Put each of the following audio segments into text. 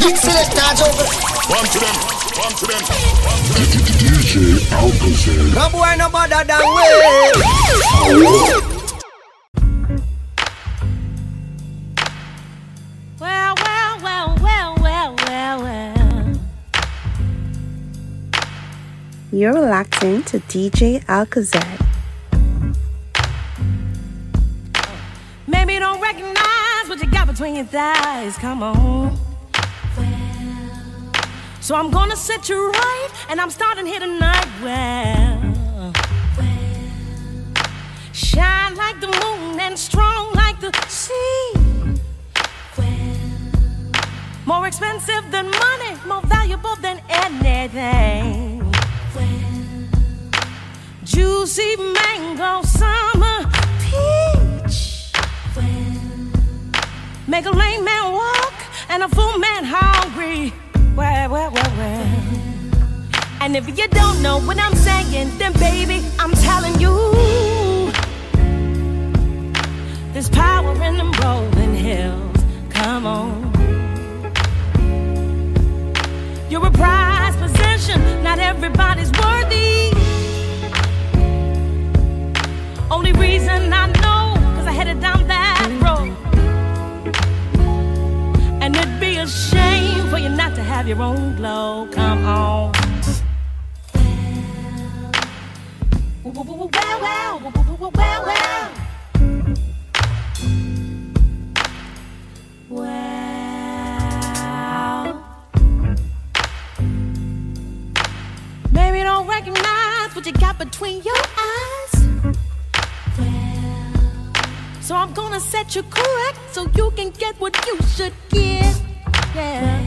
Big selector over. One to them, one to them. DJ Alcazar. No boy no than. You're relaxing to DJ Alcazar. Maybe you don't recognize what you got between your thighs. Come on. So I'm gonna set you right, and I'm starting here tonight. Well, shine like the moon and strong like the sea. Well, More expensive than money, more valuable than anything. Well, Juicy mango, summer peach. Well, Make a lame man walk and a full man hungry. Well, well, well, well. And if you don't know what I'm saying, then baby, I'm telling you. There's power in them rolling hills. Come on. You're a prized possession, not everybody's worthy. Only reason I know, cause I down that a shame for you not to have your own glow. Come on. Well, well, well, well, well, well. Maybe you don't recognize what you got between your eyes. So I'm gonna set you correct so you can get what you should get. Yeah.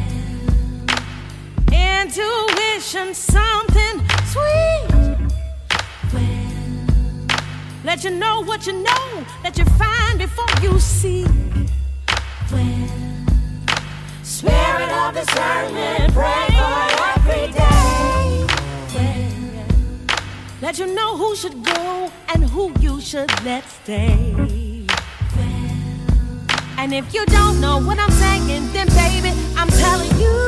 Intuition, something sweet. Let you know what you know, that you find before you see. Spirit of discernment, pray for every day. Let you know who should go and who you should let stay. And if you don't know what I'm saying, then baby, I'm telling you,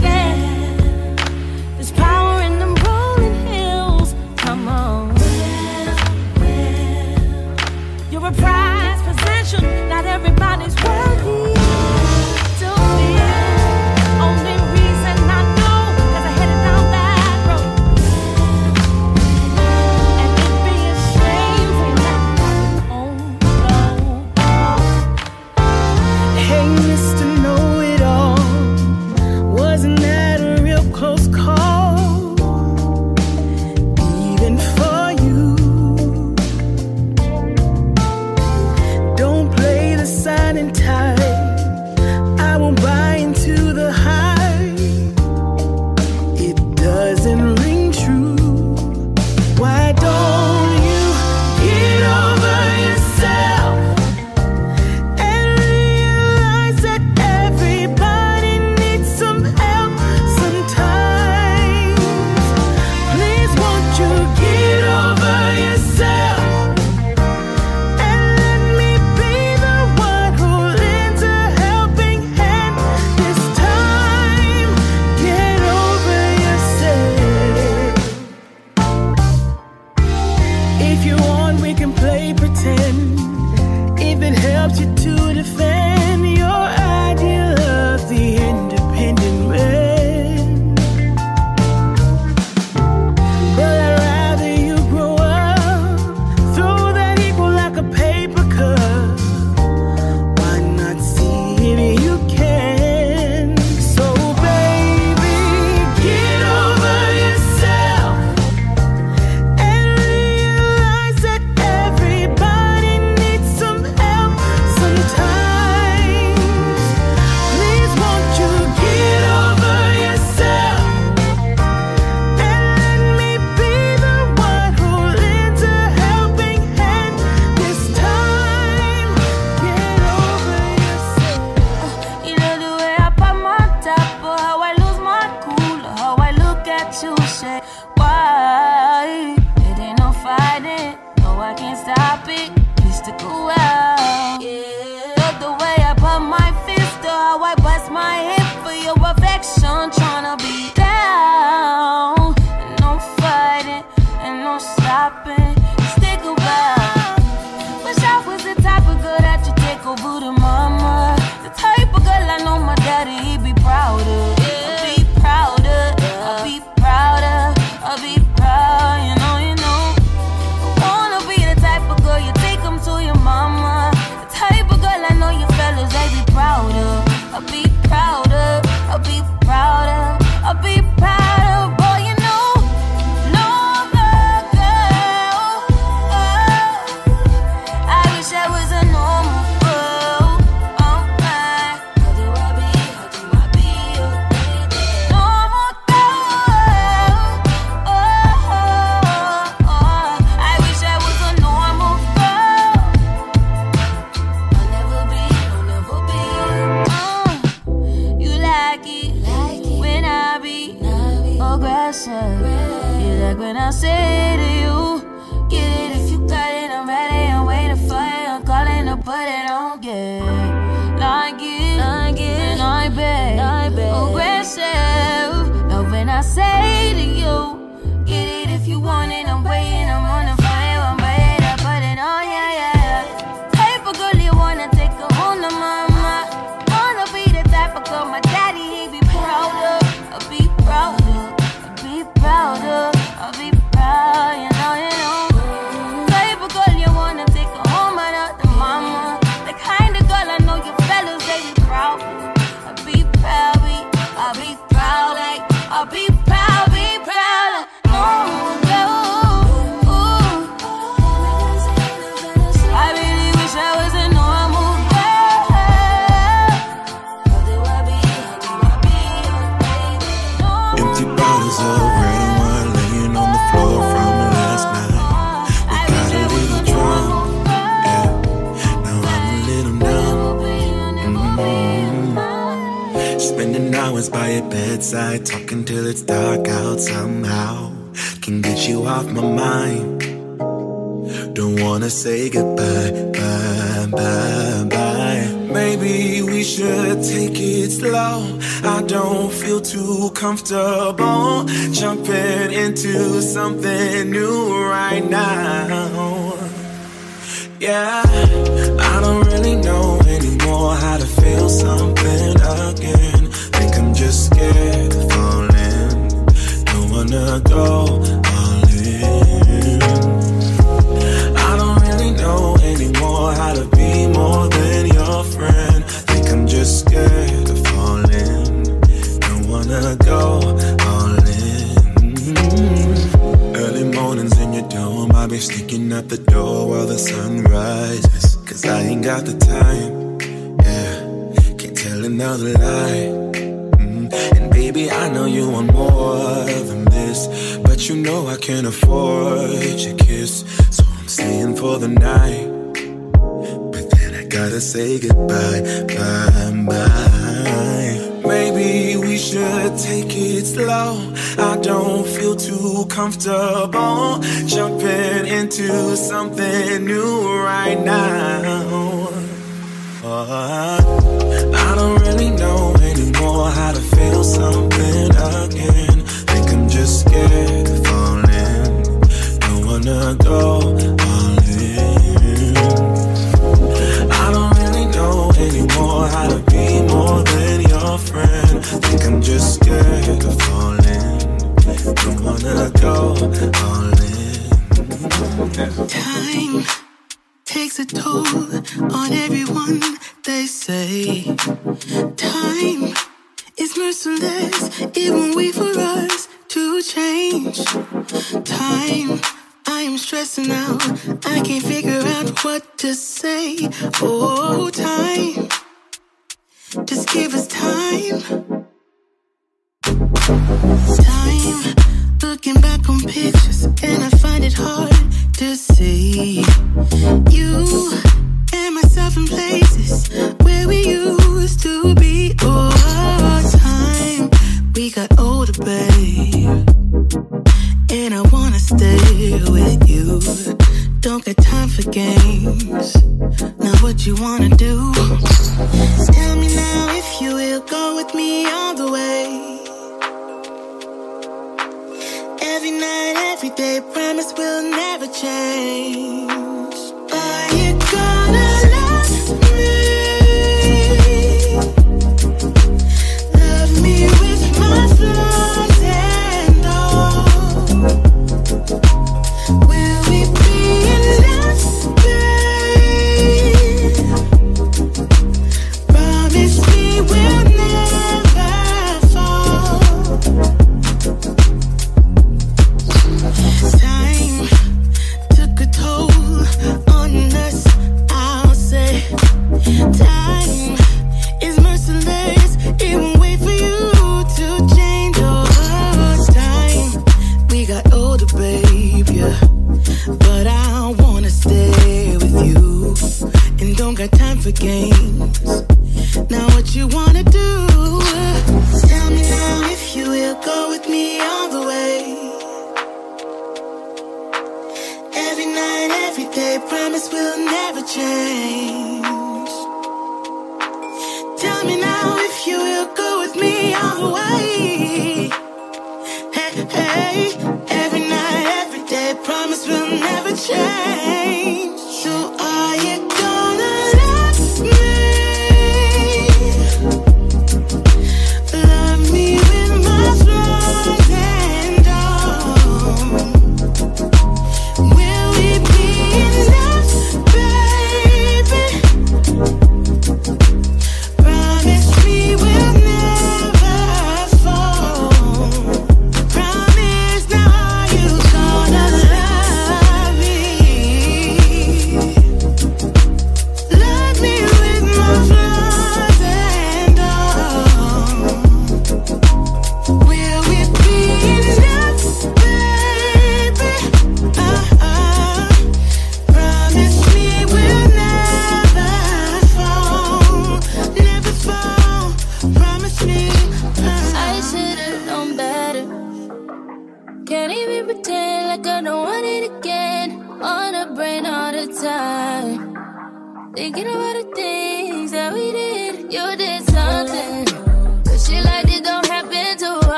yeah. There's power in rolling hills. Come on. You're a prized possession, not everybody's worthy.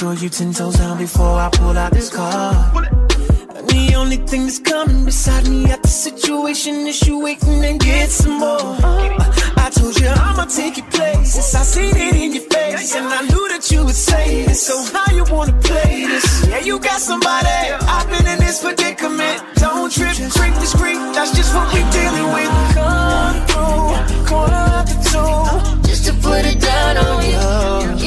Show you ten toes down before I pull out this car. The only thing that's coming beside me at the situation is you waiting and get some more. I told you I'ma take you places. I seen it in your face, and I knew that you would say this. So how you wanna play this? Yeah, you got somebody. I've been in this predicament. Don't trip, creep the. That's just what we dealing with. Come through, corner up the two, just to put it down on you.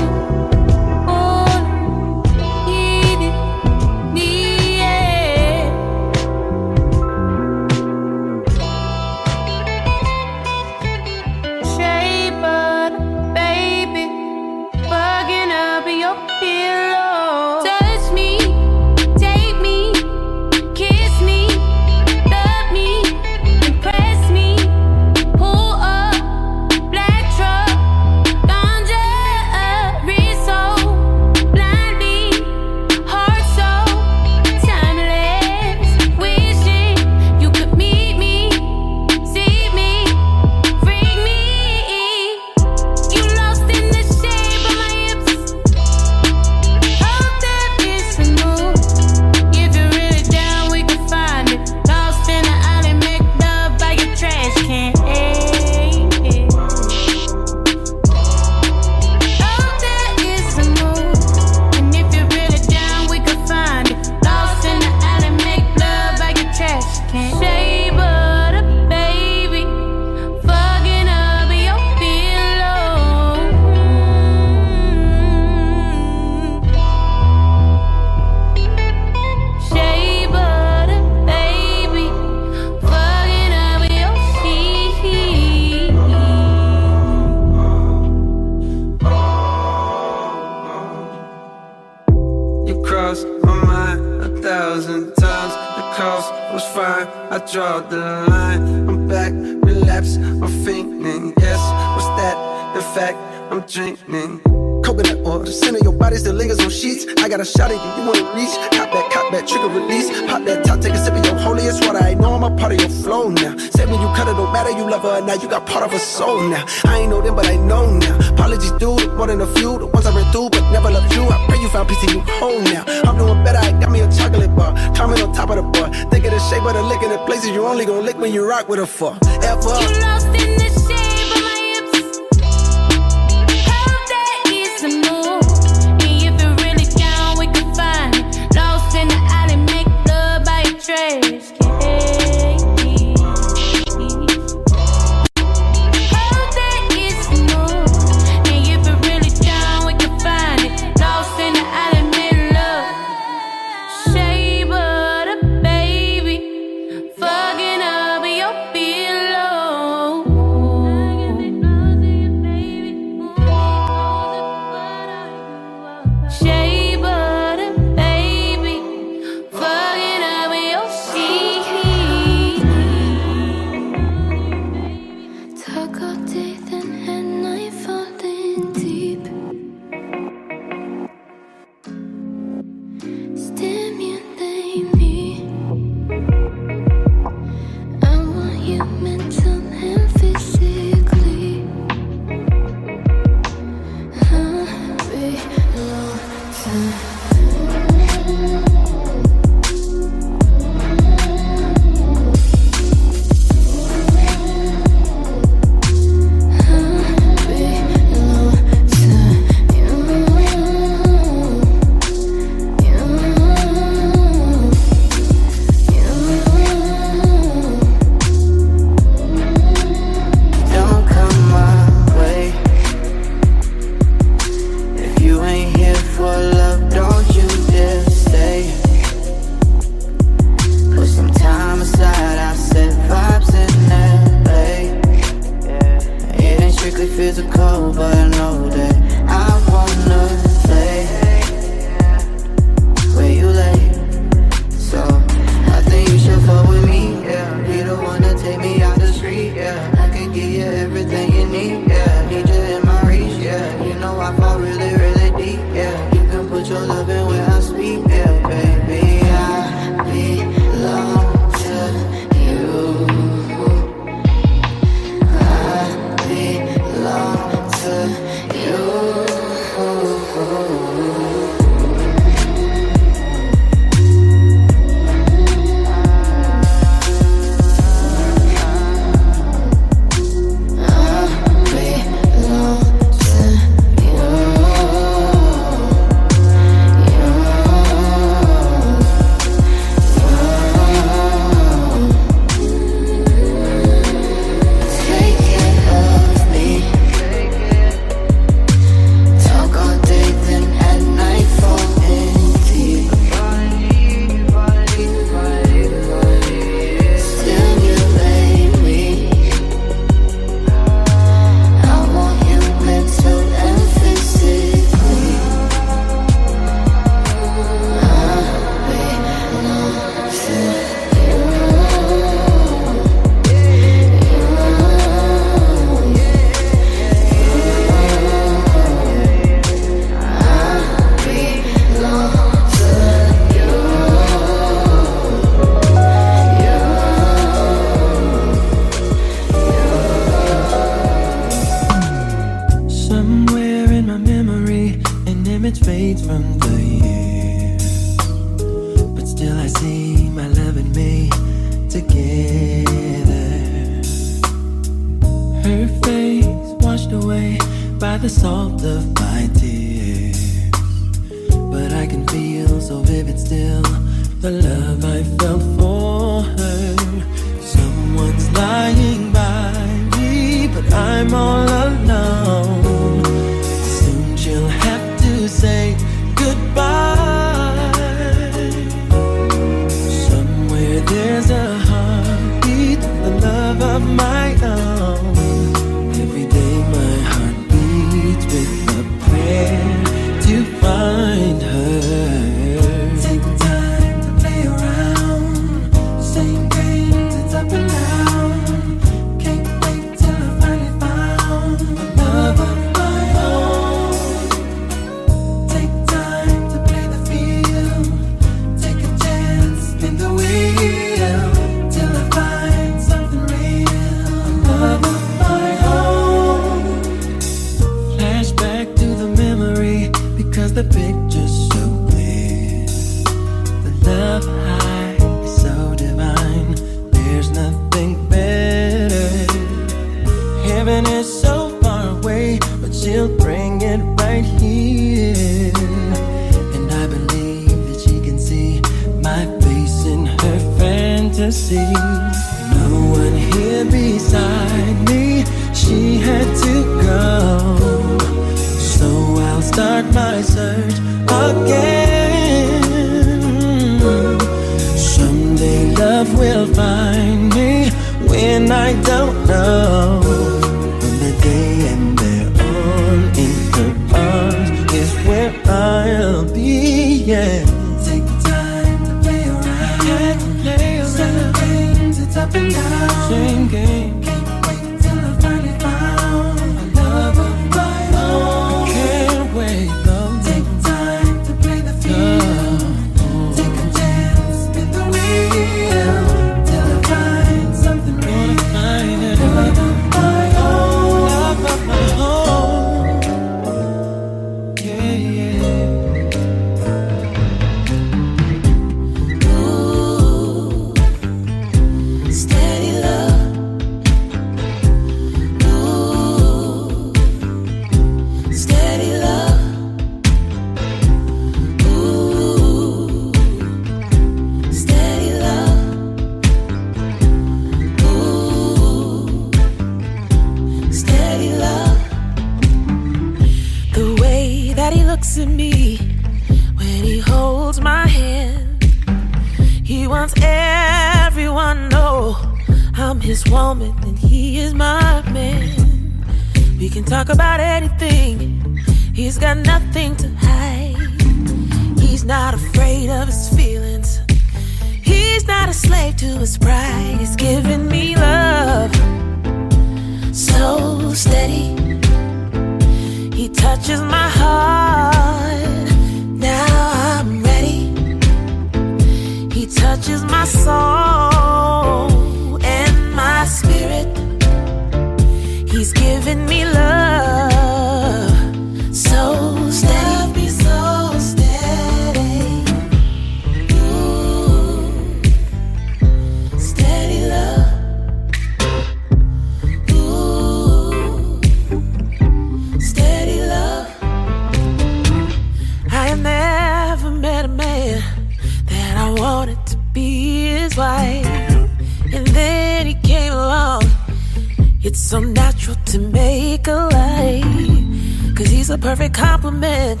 the perfect compliment.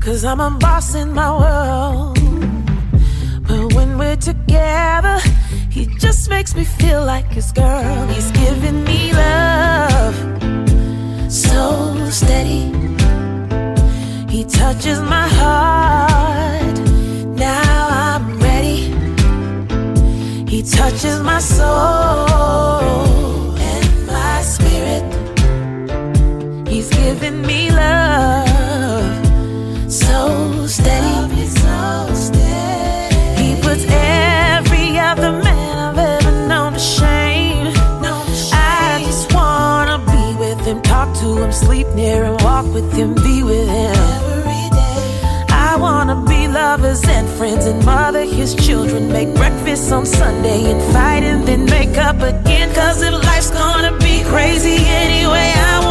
Cause I'm a boss in my world. But when we're together, he just makes me feel like his girl. He's giving me love so steady. He touches my heart. Now I'm ready. He touches my soul. giving me love so steady. He puts every other man I've ever known to shame. I just wanna be with him, talk to him, sleep near him, walk with him, be with him. I wanna be lovers and friends and mother his children. Make breakfast on Sunday and fight and then make up again. Cause if life's gonna be crazy anyway, I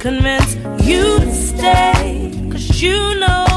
convince you to stay. Cause you know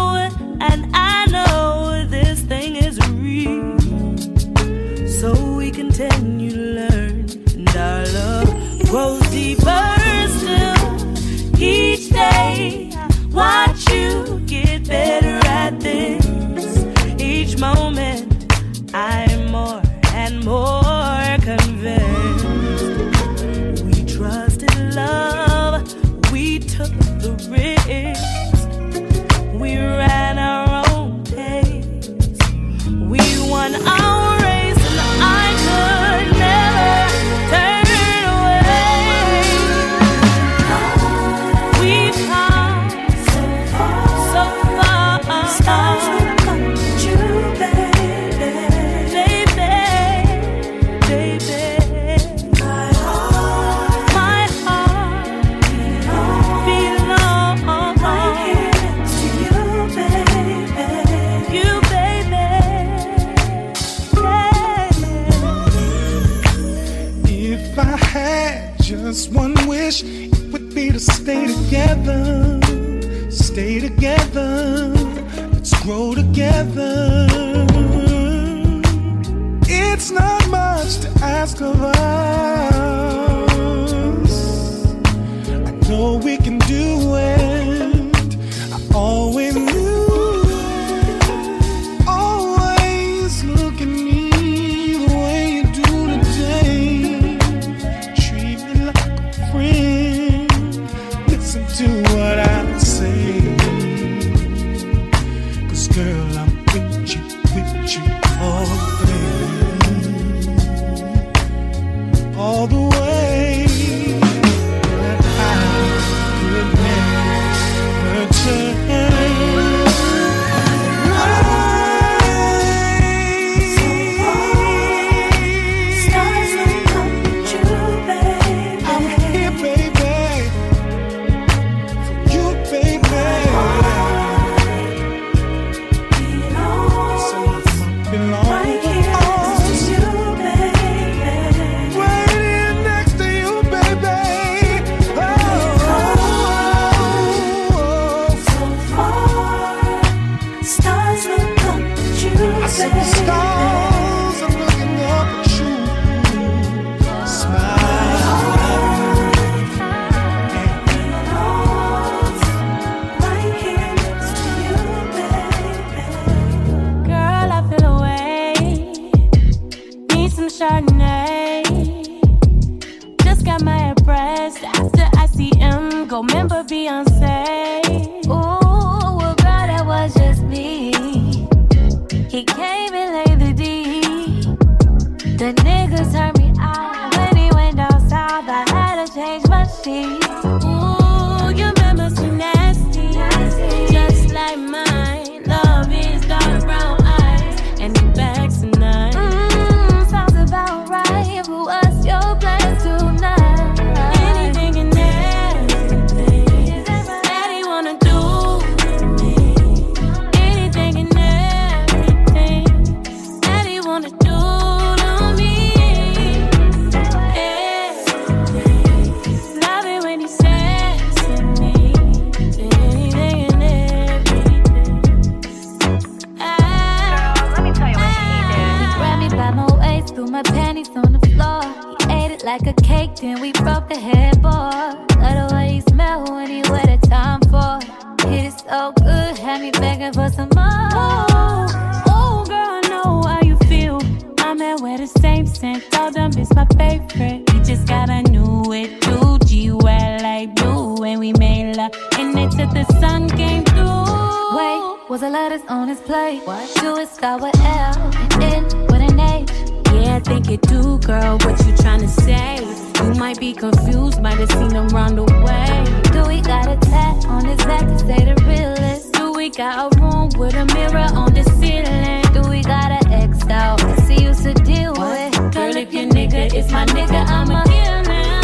And it till the sun came through. Wait, was the letters on his plate? What? Do it start with L, N with an H? Yeah, I think it do, girl. What you trying to say? You might be confused, might have seen him run away. Do we got a tat on his back to say the realest? Do we got a room with a mirror on the ceiling? Do we got an ex out See, he used to deal with? Girl, if your nigga is my nigga, I'ma kill him.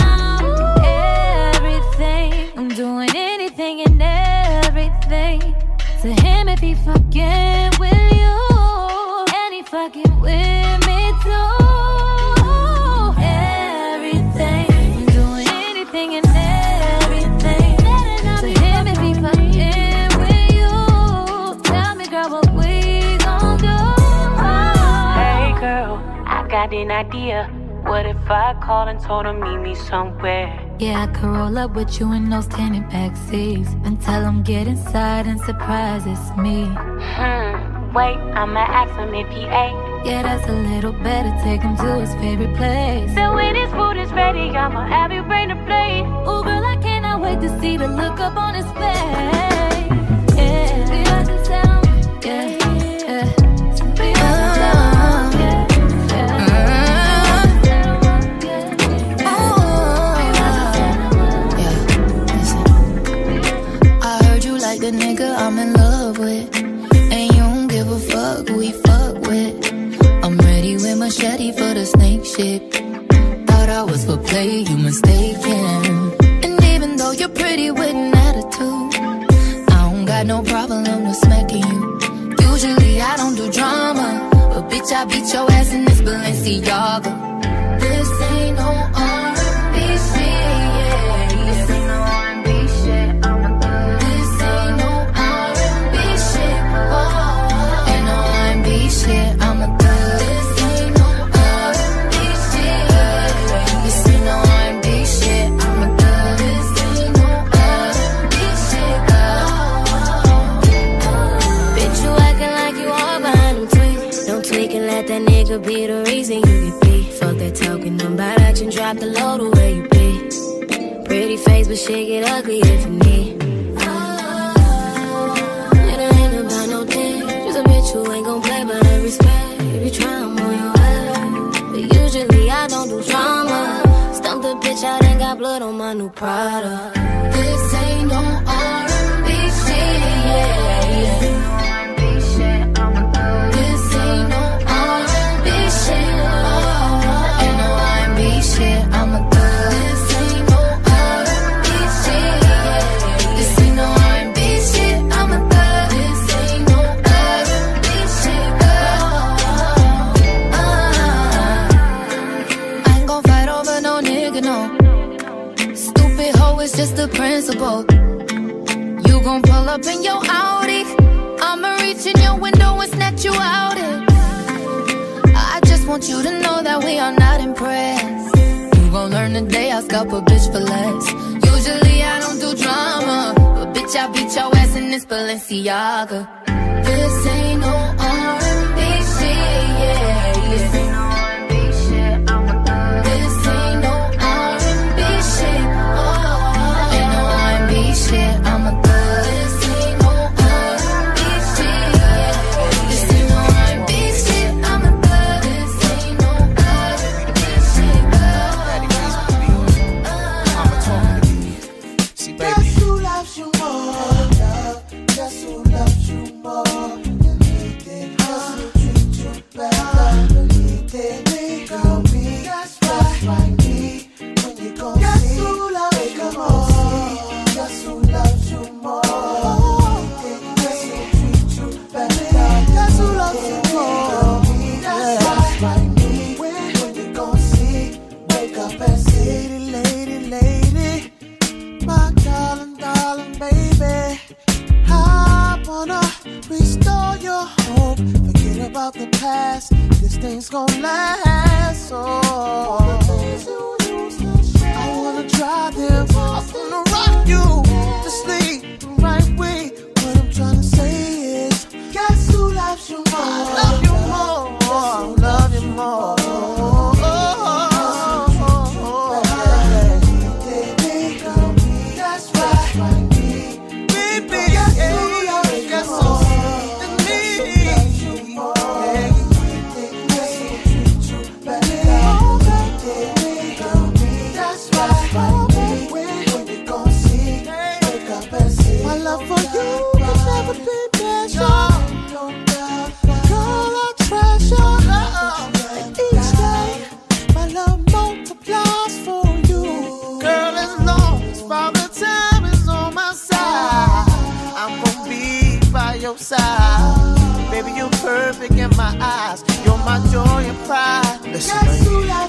Everything I'm doing it anything and everything to him if he fucking with you, and he fucking with me too. Everything, doing anything and everything to him if he fucking with you. Tell me, girl, what we gon' do? Hey, girl, I got an idea. What if I called and told him meet me somewhere? Yeah, I could roll up with you in those tinted back seats and tell him get inside and surprise it's me. Hmm, wait, I'ma ask him if he ate. Yeah, that's a little better. Take him to his favorite place. So when his food is ready, I'ma have you bring the plate. Oh, girl, I cannot wait to see the look up on his face. The nigga I'm in love with. And you don't give a fuck who he fuck with. I'm ready with machete for the snake shit. Thought I was for play, you mistaken. And even though you're pretty with an attitude, I don't got no problem with smacking you. Usually I don't do drama, but bitch, I beat your ass in this Balenciaga. But shit get ugly you need. Ah, it ain't about no. Just a bitch who ain't gon' play respect. If you on your ass. But usually I don't do drama. Stump the bitch out and got blood on my new Prada. This ain't principle. You gon' pull up in your Audi. I'ma reach in your window and snatch you out it. I just want you to know that we are not impressed. You gon' learn the day I scalp a bitch for less. Usually I don't do drama, but bitch I beat your ass in this Balenciaga. This ain't no restore your hope. Forget about the past. This thing's gonna last. So I wanna try them. I wanna rock you to sleep the right way. What I'm trying to say is, guess who loves you more? I love you more. Love you more.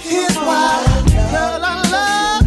Here's why. Girl, I love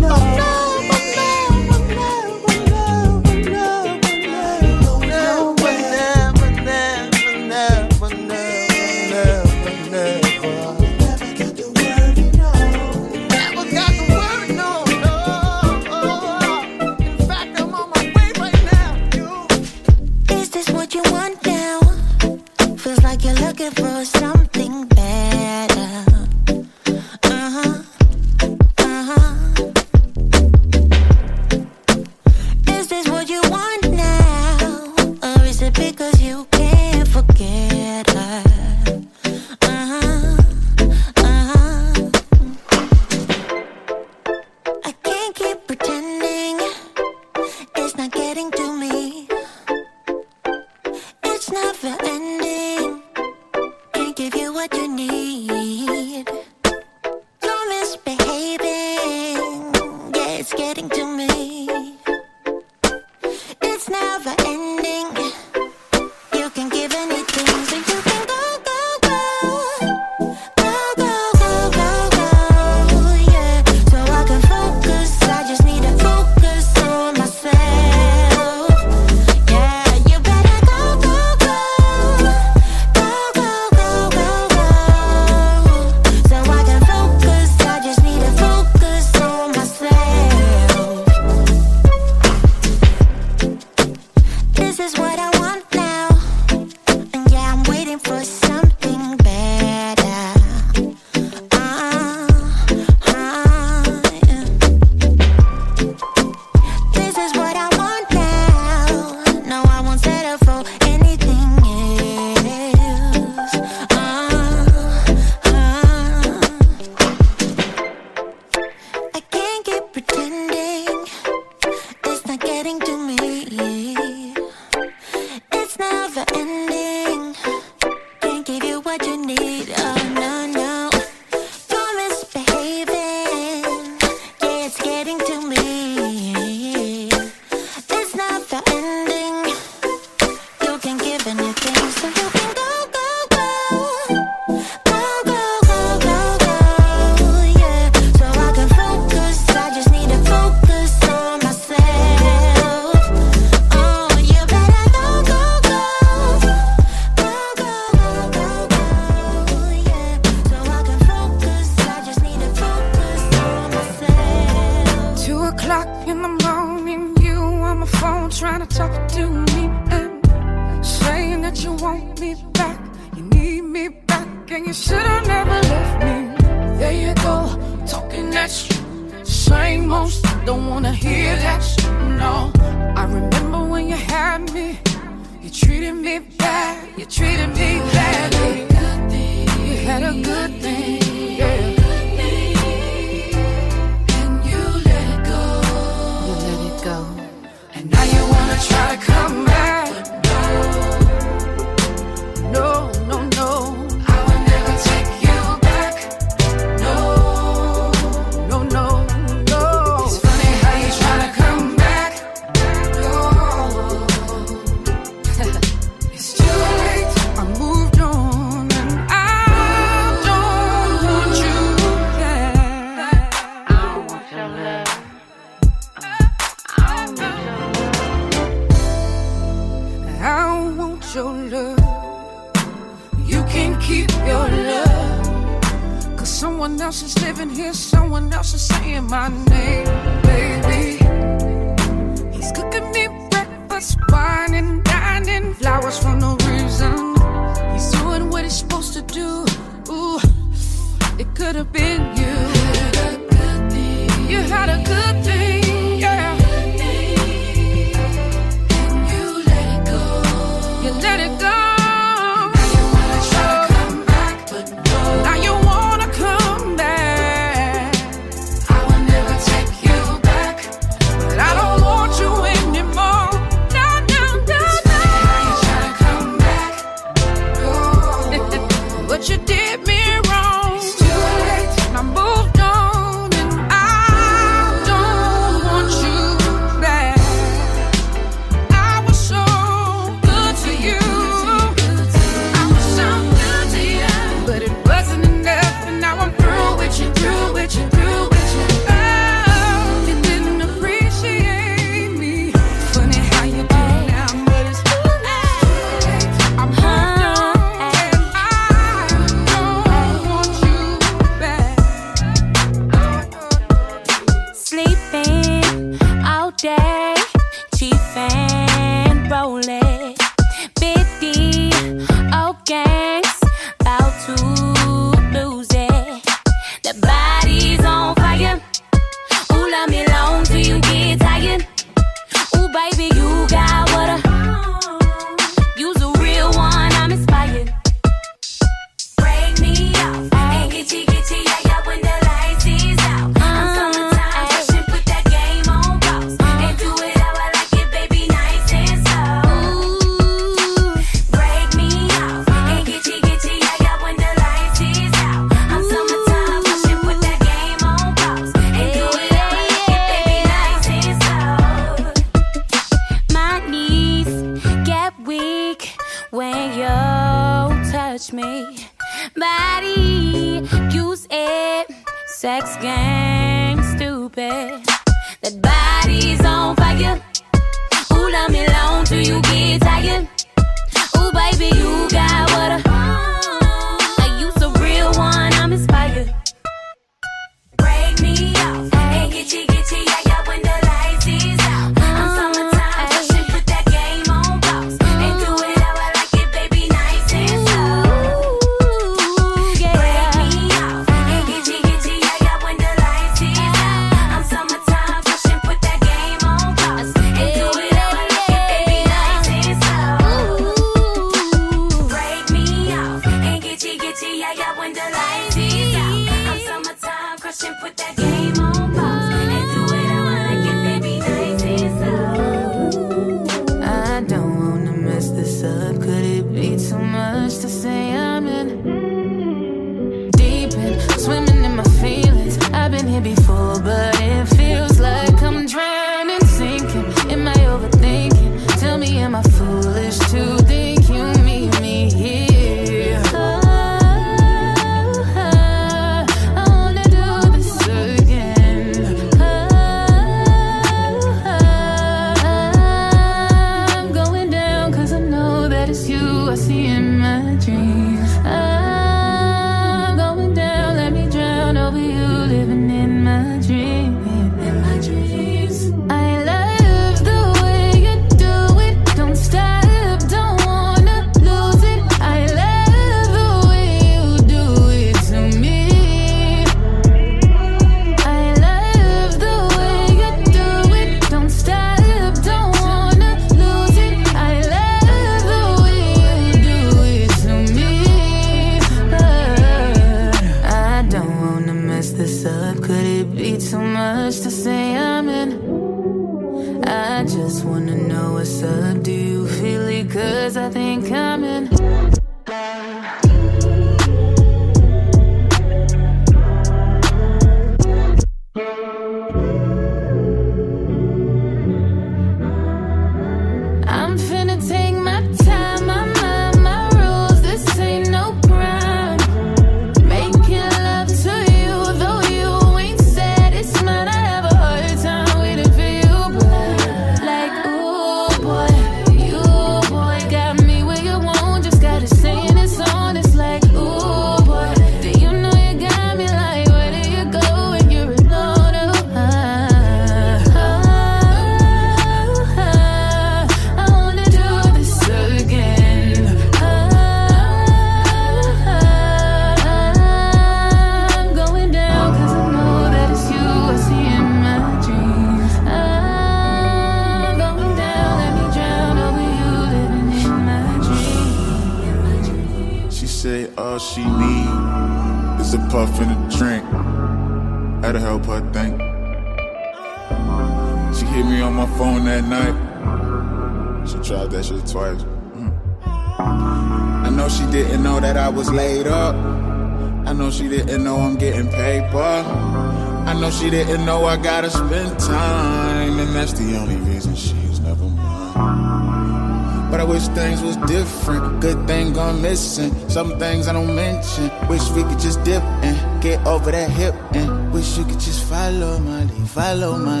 things I don't mention. Wish we could just dip and get over that hip and wish you could just follow my lead, follow my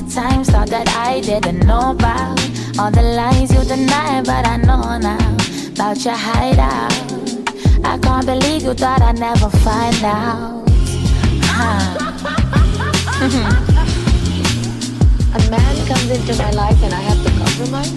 the times thought that I didn't know about. All the lies you deny, but I know now about your hideout. I can't believe you thought I'd never find out. huh. A man comes into my life and I have to compromise.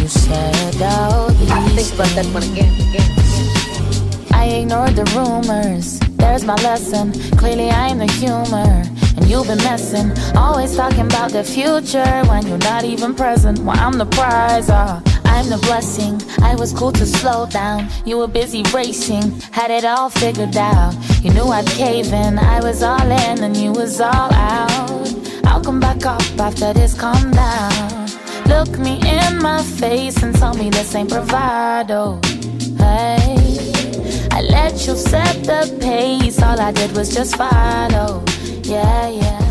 You said all these Think about that one again, again, again. I ignored the rumors. There's my lesson. Clearly, I'm the humor. You've been messing. Always talking about the future when you're not even present. Well, I'm the prize. Ah, I'm the blessing. I was cool to slow down. You were busy racing. Had it all figured out. You knew I'd cave in. I was all in and you was all out. I'll come back up after this calm down. Look me in my face and tell me this ain't bravado. Hey. I let you set the pace. All I did was just follow. Yeah, yeah.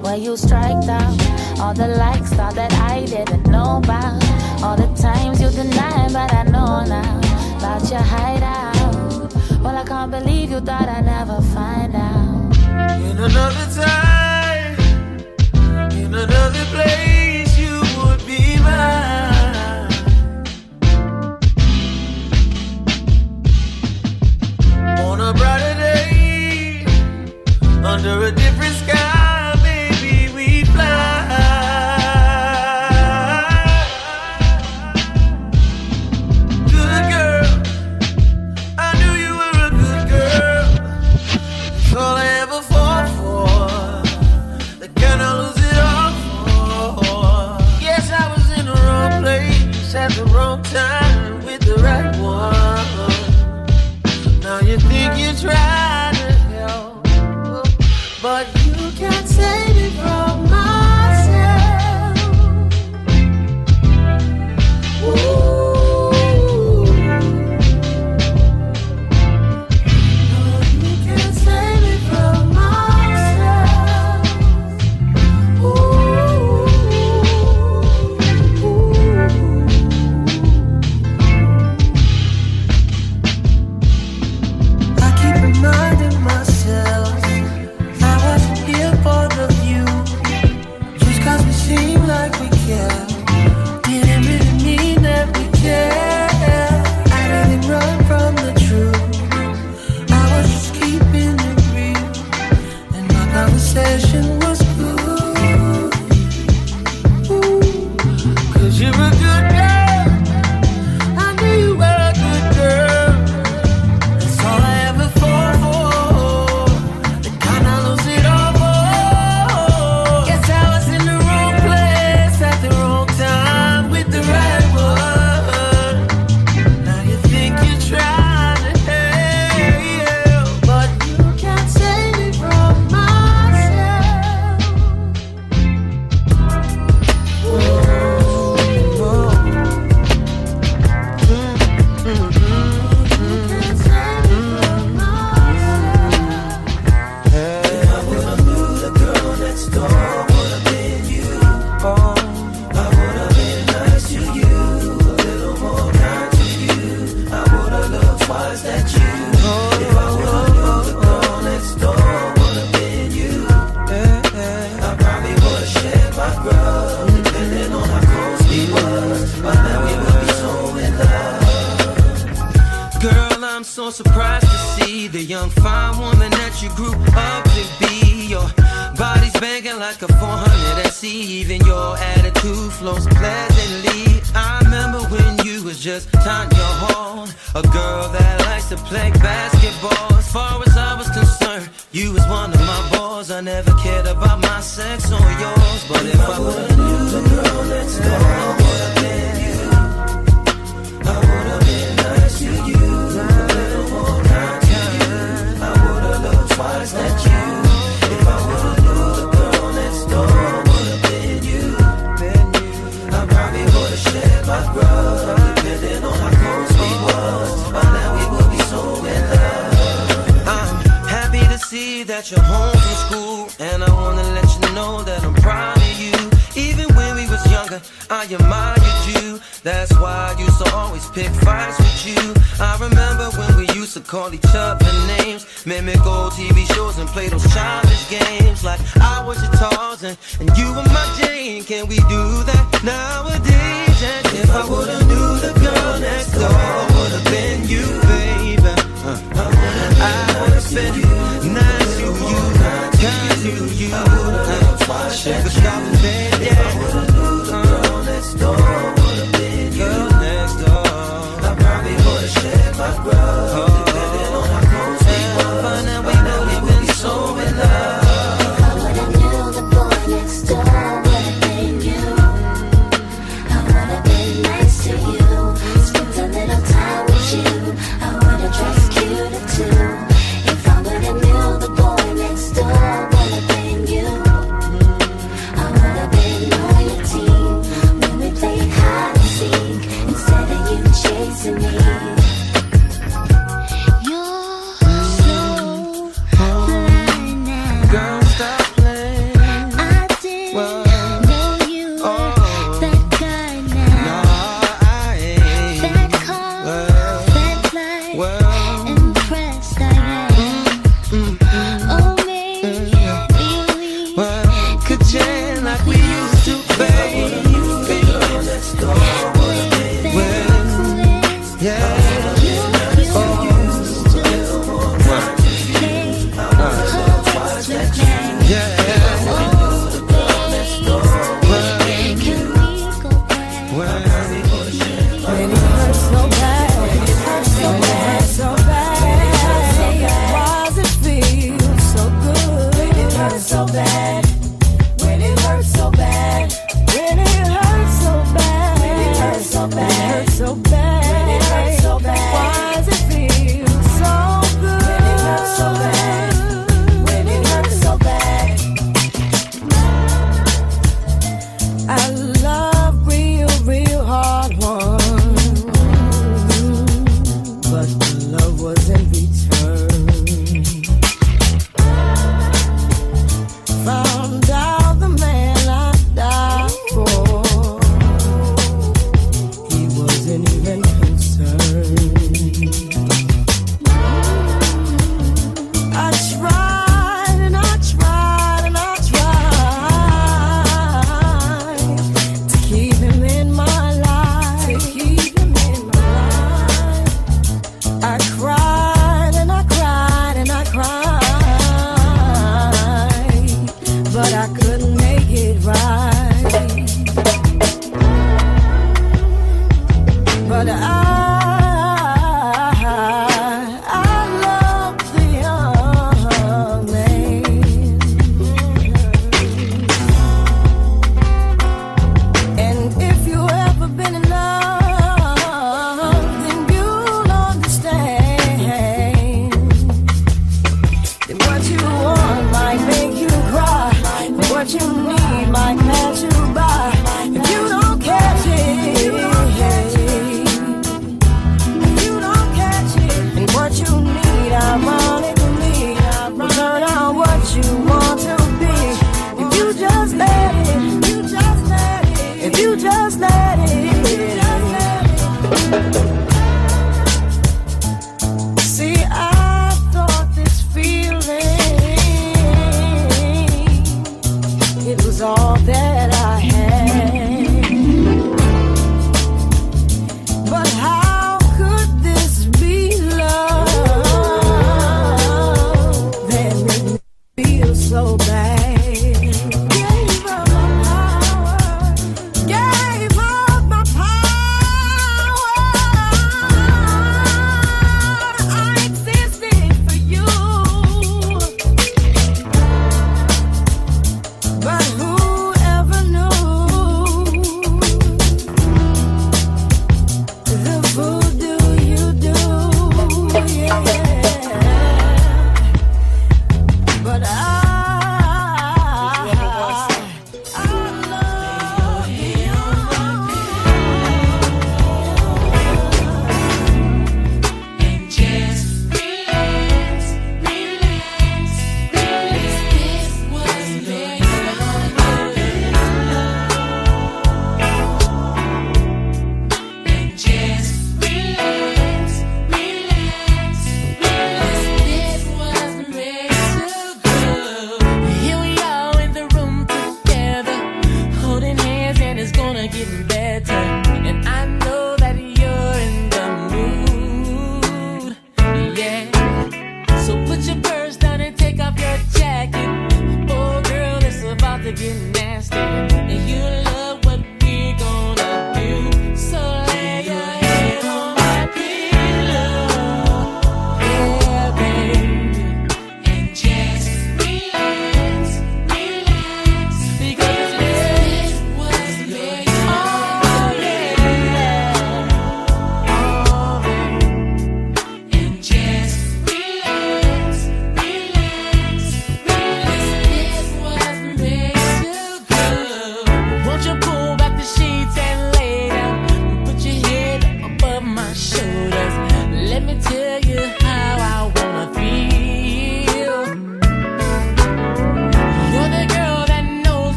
Where you strike out. All the likes, all that I didn't know about. All the times you denied, but I know now about your hideout. Well, I can't believe you thought I'd never find out. In another time, in another place, you would be mine. On a brighter under a different sky, baby, we fly. Good girl, I knew you were a good girl. That's all I ever fought for. The kind I lose it all for. Yes, I was in the wrong place at the wrong time with the right one. Now you think you tried but that you're home from school, and I wanna let you know that I'm proud of you. Even when we was younger, I admired you. That's why I used to always pick fights with you. I remember when we used to call each other names, mimic old TV shows and play those childish games. Like I was your Tarzan and you were my Jane. Can we do that nowadays? And if I would've knew the girl next door would've been you, baby. Uh, I would've been you. Now kind to you. Uh, Sugar shopping, baby, yeah. Girl next door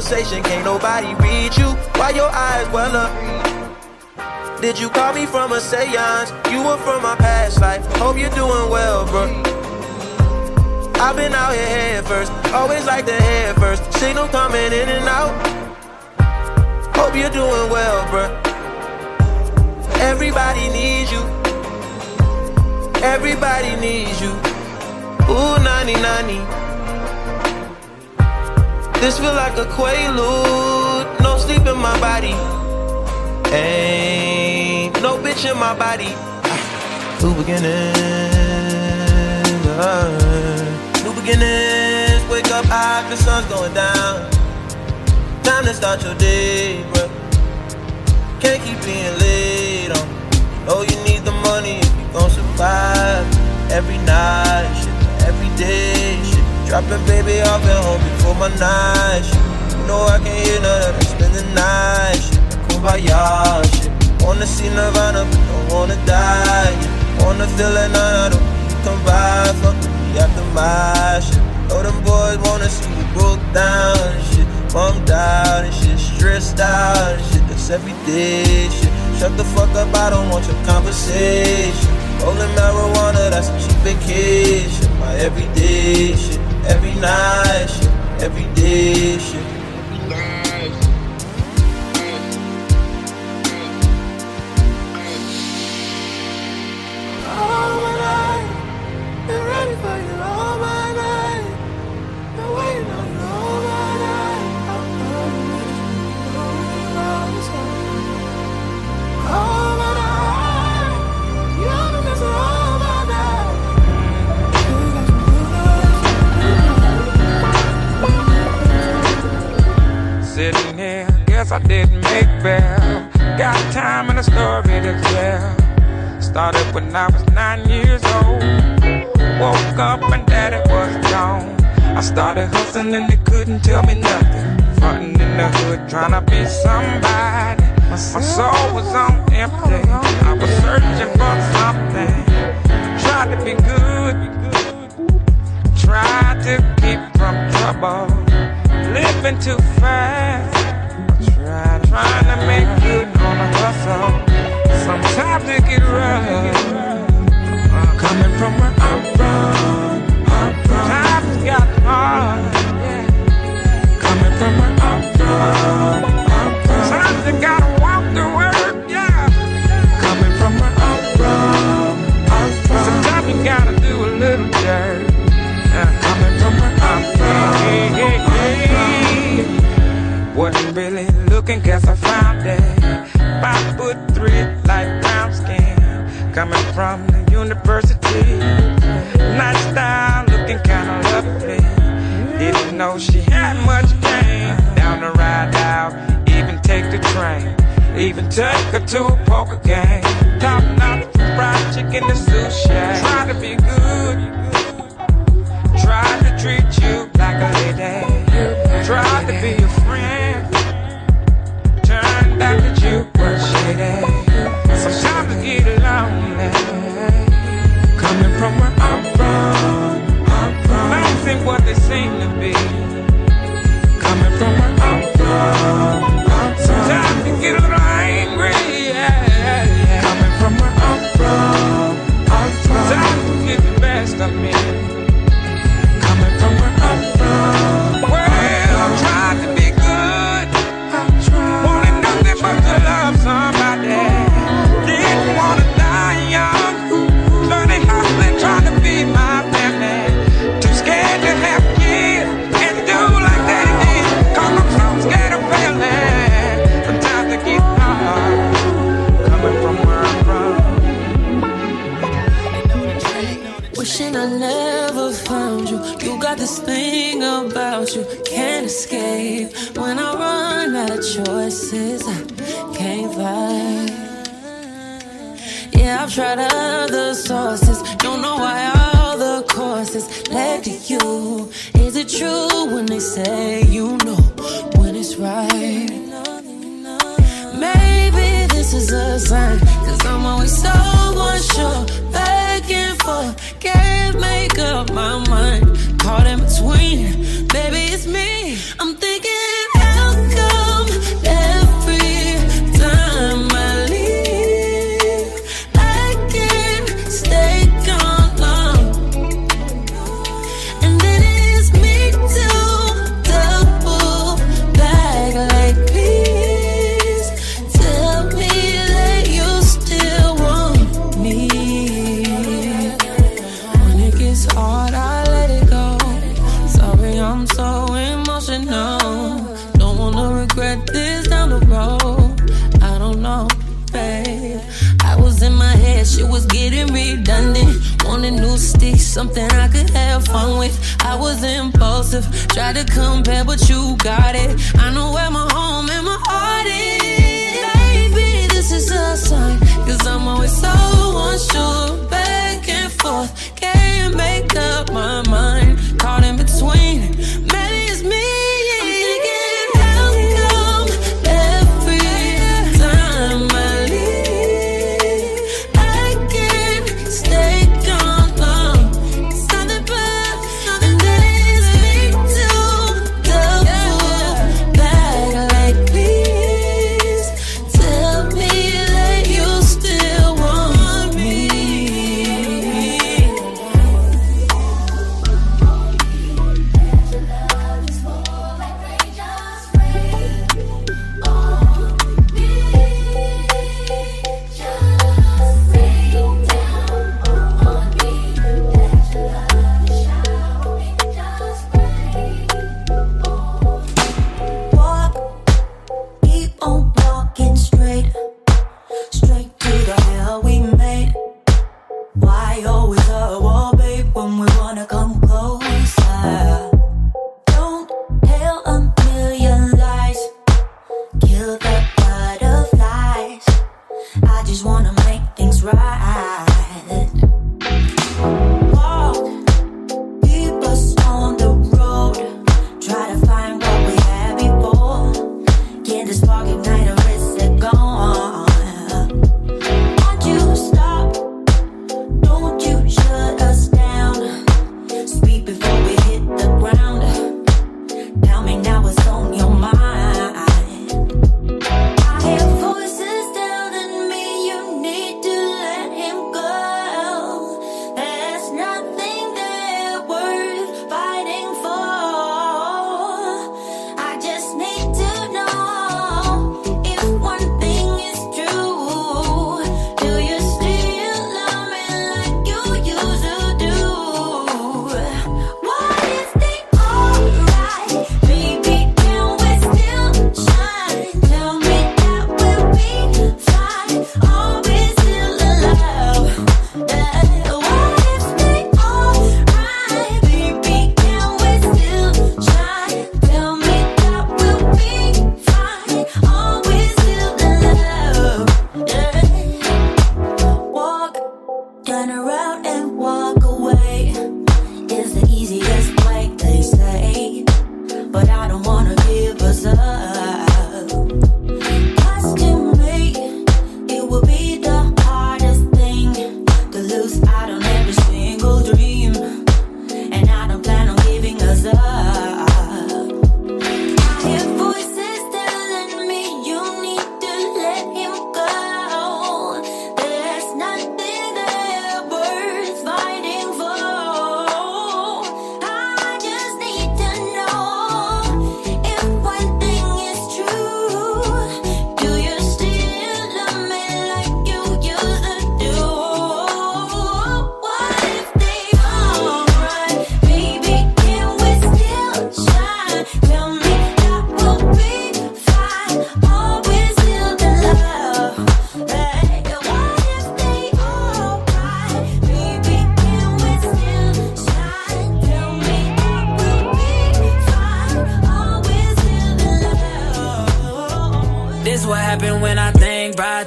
conversation. Can't nobody read you. Why your eyes well up? Did you call me from a seance? Baby off at home before my night, shit. Know I can't hear none of that. Spend the night, shit. Kumbaya, shit. Wanna see Nirvana, but don't wanna die. Yeah. Wanna feel it, nah, I don't come by. Fuck with me after my shit. Know them boys wanna see me broke down and shit. Bummed out and shit. Stressed out and shit. That's every day, shit. Shut the fuck up, I don't want your conversation. Rolling marijuana, that's a cheap vacation. My everyday shit, every night shit, every day shit. I didn't make well. Got time and a story to tell. Started when I was nine years old. Woke up and daddy was gone. I started hustling and they couldn't tell me nothing. Frontin' in the hood, trying to be somebody. My soul was on empty. I was searching for something. Tried to be good. Tried to keep from trouble. Living too fast. Try, trying to make good on a hustle. Sometimes it get rough. Uh, coming from where I'm from, I'm from. Times got hard. Coming from where I'm from, I'm from. Sometimes you Coming from the university. Nice style, looking kinda lovely. Didn't know she had much game. Down the ride out, even take the train. Even take her to a poker game. Top notch fried chicken to sushi. Try to be good. Try to treat you like a lady. Try to be a friend. Turned out that you were shady. Things ain't what escape. When I run out of choices, I can't fight. Yeah, I've tried other sources. Don't know why all the courses led to you. Is it true when they say you know when it's right? Maybe this is a sign, cause I'm always so unsure. Back and forth, can't make up my mind. Caught in between, baby, it's me. I'm thinking, how come every time I emotional. Don't wanna regret this down the road. I don't know, babe. I was in my head, shit was getting redundant. Wanted new sticks, something I could have fun with. I was impulsive, tried to compare, but you got it. I know where my home and my heart is. Baby, this is a sign, cause I'm always so unsure. Back and forth,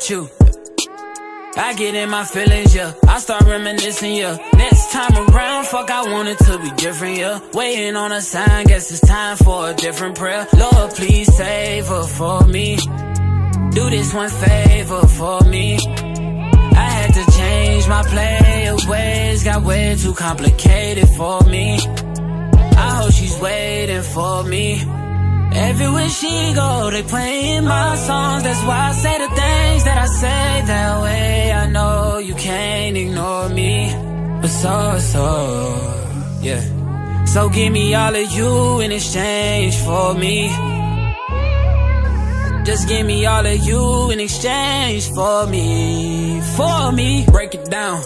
about you. I get in my feelings, yeah. I start reminiscing, yeah. Next time around, fuck, I want it to be different, yeah. Waiting on a sign, guess it's time for a different prayer. Lord, please save her for me. Do this one favor for me. I had to change my play of ways, got way too complicated for me. I hope she's waiting for me. Everywhere she go, they playing my songs. That's why I say the things that I say that way. I know you can't ignore me, but so so yeah. So give me all of you in exchange for me. Just give me all of you in exchange for me, for me. Break it down.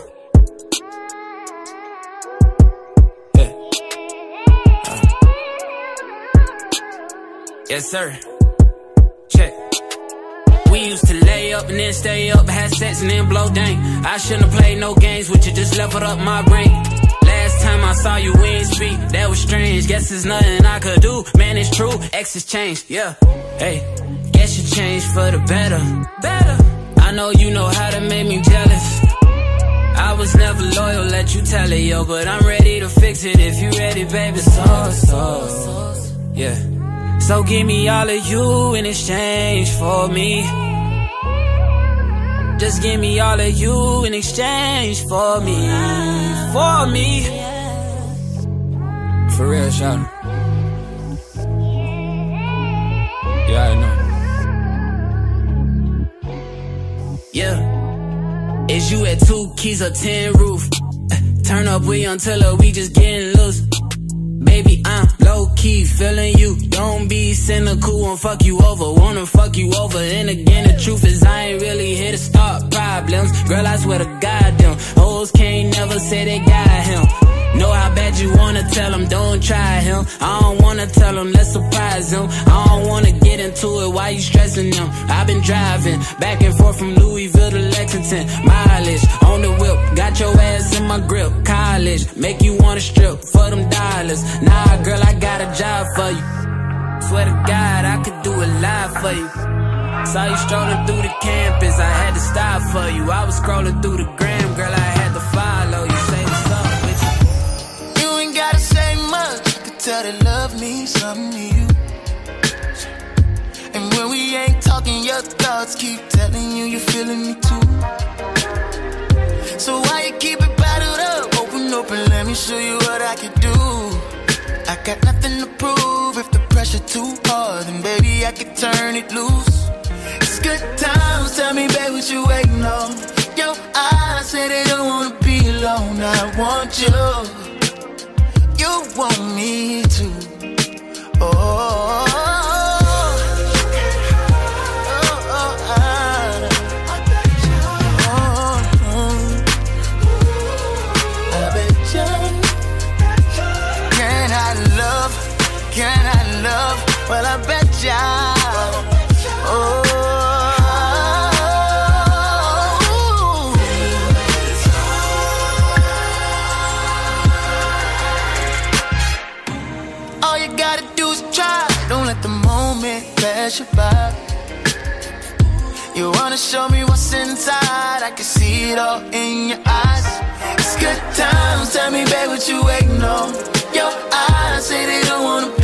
Yes, sir. Check. We used to lay up and then stay up, had sex and then blow dang. I shouldn't have played no games with you, just leveled up my brain. Last time I saw you, we ain't speak. That was strange. Guess there's nothing I could do. Man, it's true. X has changed. Yeah. Hey, guess you changed for the better. Better. I know you know how to make me jealous. I was never loyal, let you tell it, yo. But I'm ready to fix it if you ready, baby. So, so, yeah. So give me all of you in exchange for me. Just give me all of you in exchange for me. For me. For real, shout. Yeah, I know. Yeah. Is you at two keys or ten roof? Turn up Young Tiller, we just getting loose. Baby, I'm low key feeling you. Don't be cynical and fuck you over. Wanna fuck you over. And again, the truth is, I ain't really here to start problems. Girl, I swear to God, them hoes can't never say they got him. Know how bad you wanna tell him, don't try him. I don't wanna tell him, let's surprise him. I don't wanna get into it, why you stressing him? I've been driving back and forth from Louisville to Lexington. Mileage on the whip, got your ass in my grip. College, make you wanna strip for them dollars. Nah, girl, I got a job for you. Swear to God, I could do a lot for you. Saw you strolling through the campus, I had to stop for you. I was scrolling through the gram, girl, something to you. And when we ain't talking, your thoughts keep telling you you're feeling me too. So why you keep it bottled up? Open up and let me show you what I can do. I got nothing to prove. If the pressure too hard, then baby I can turn it loose. It's good times. Tell me, babe, what you waiting on? Your eyes say they don't wanna be alone. I want you. You want me to. Well, I bet ya. Pass you by. You wanna show me what's inside? I can see it all in your eyes. It's good times. Tell me, babe, what you waiting on? Your eyes say they don't wanna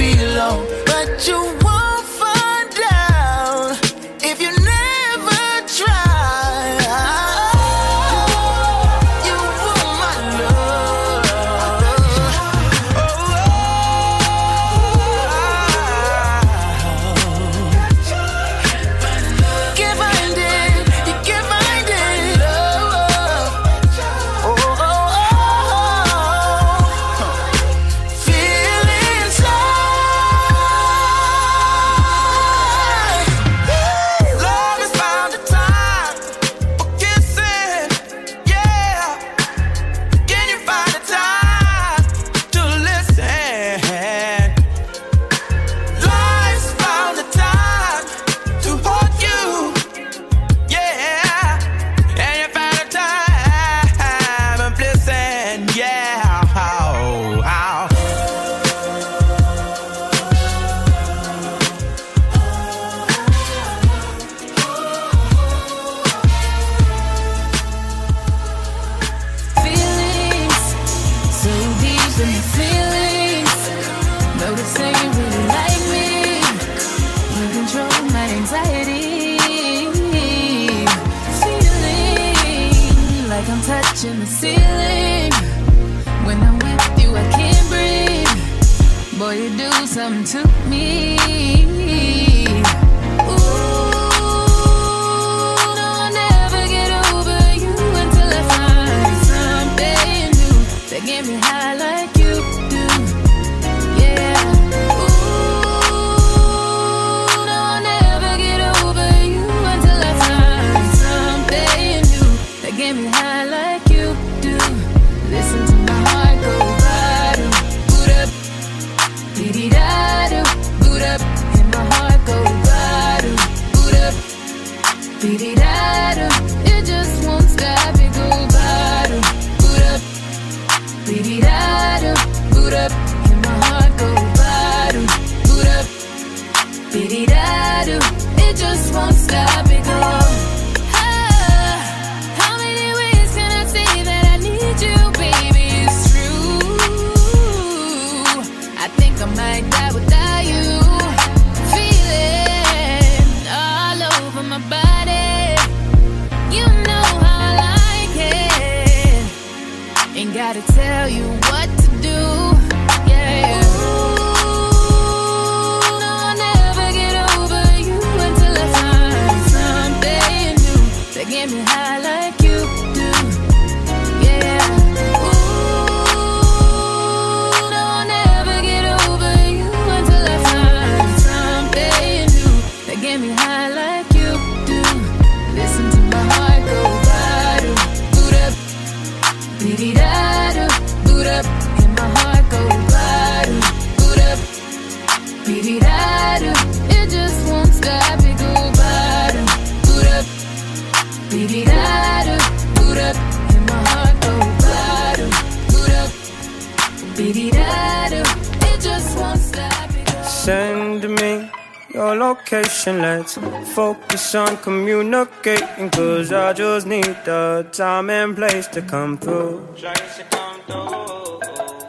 I just need the time and place to come through.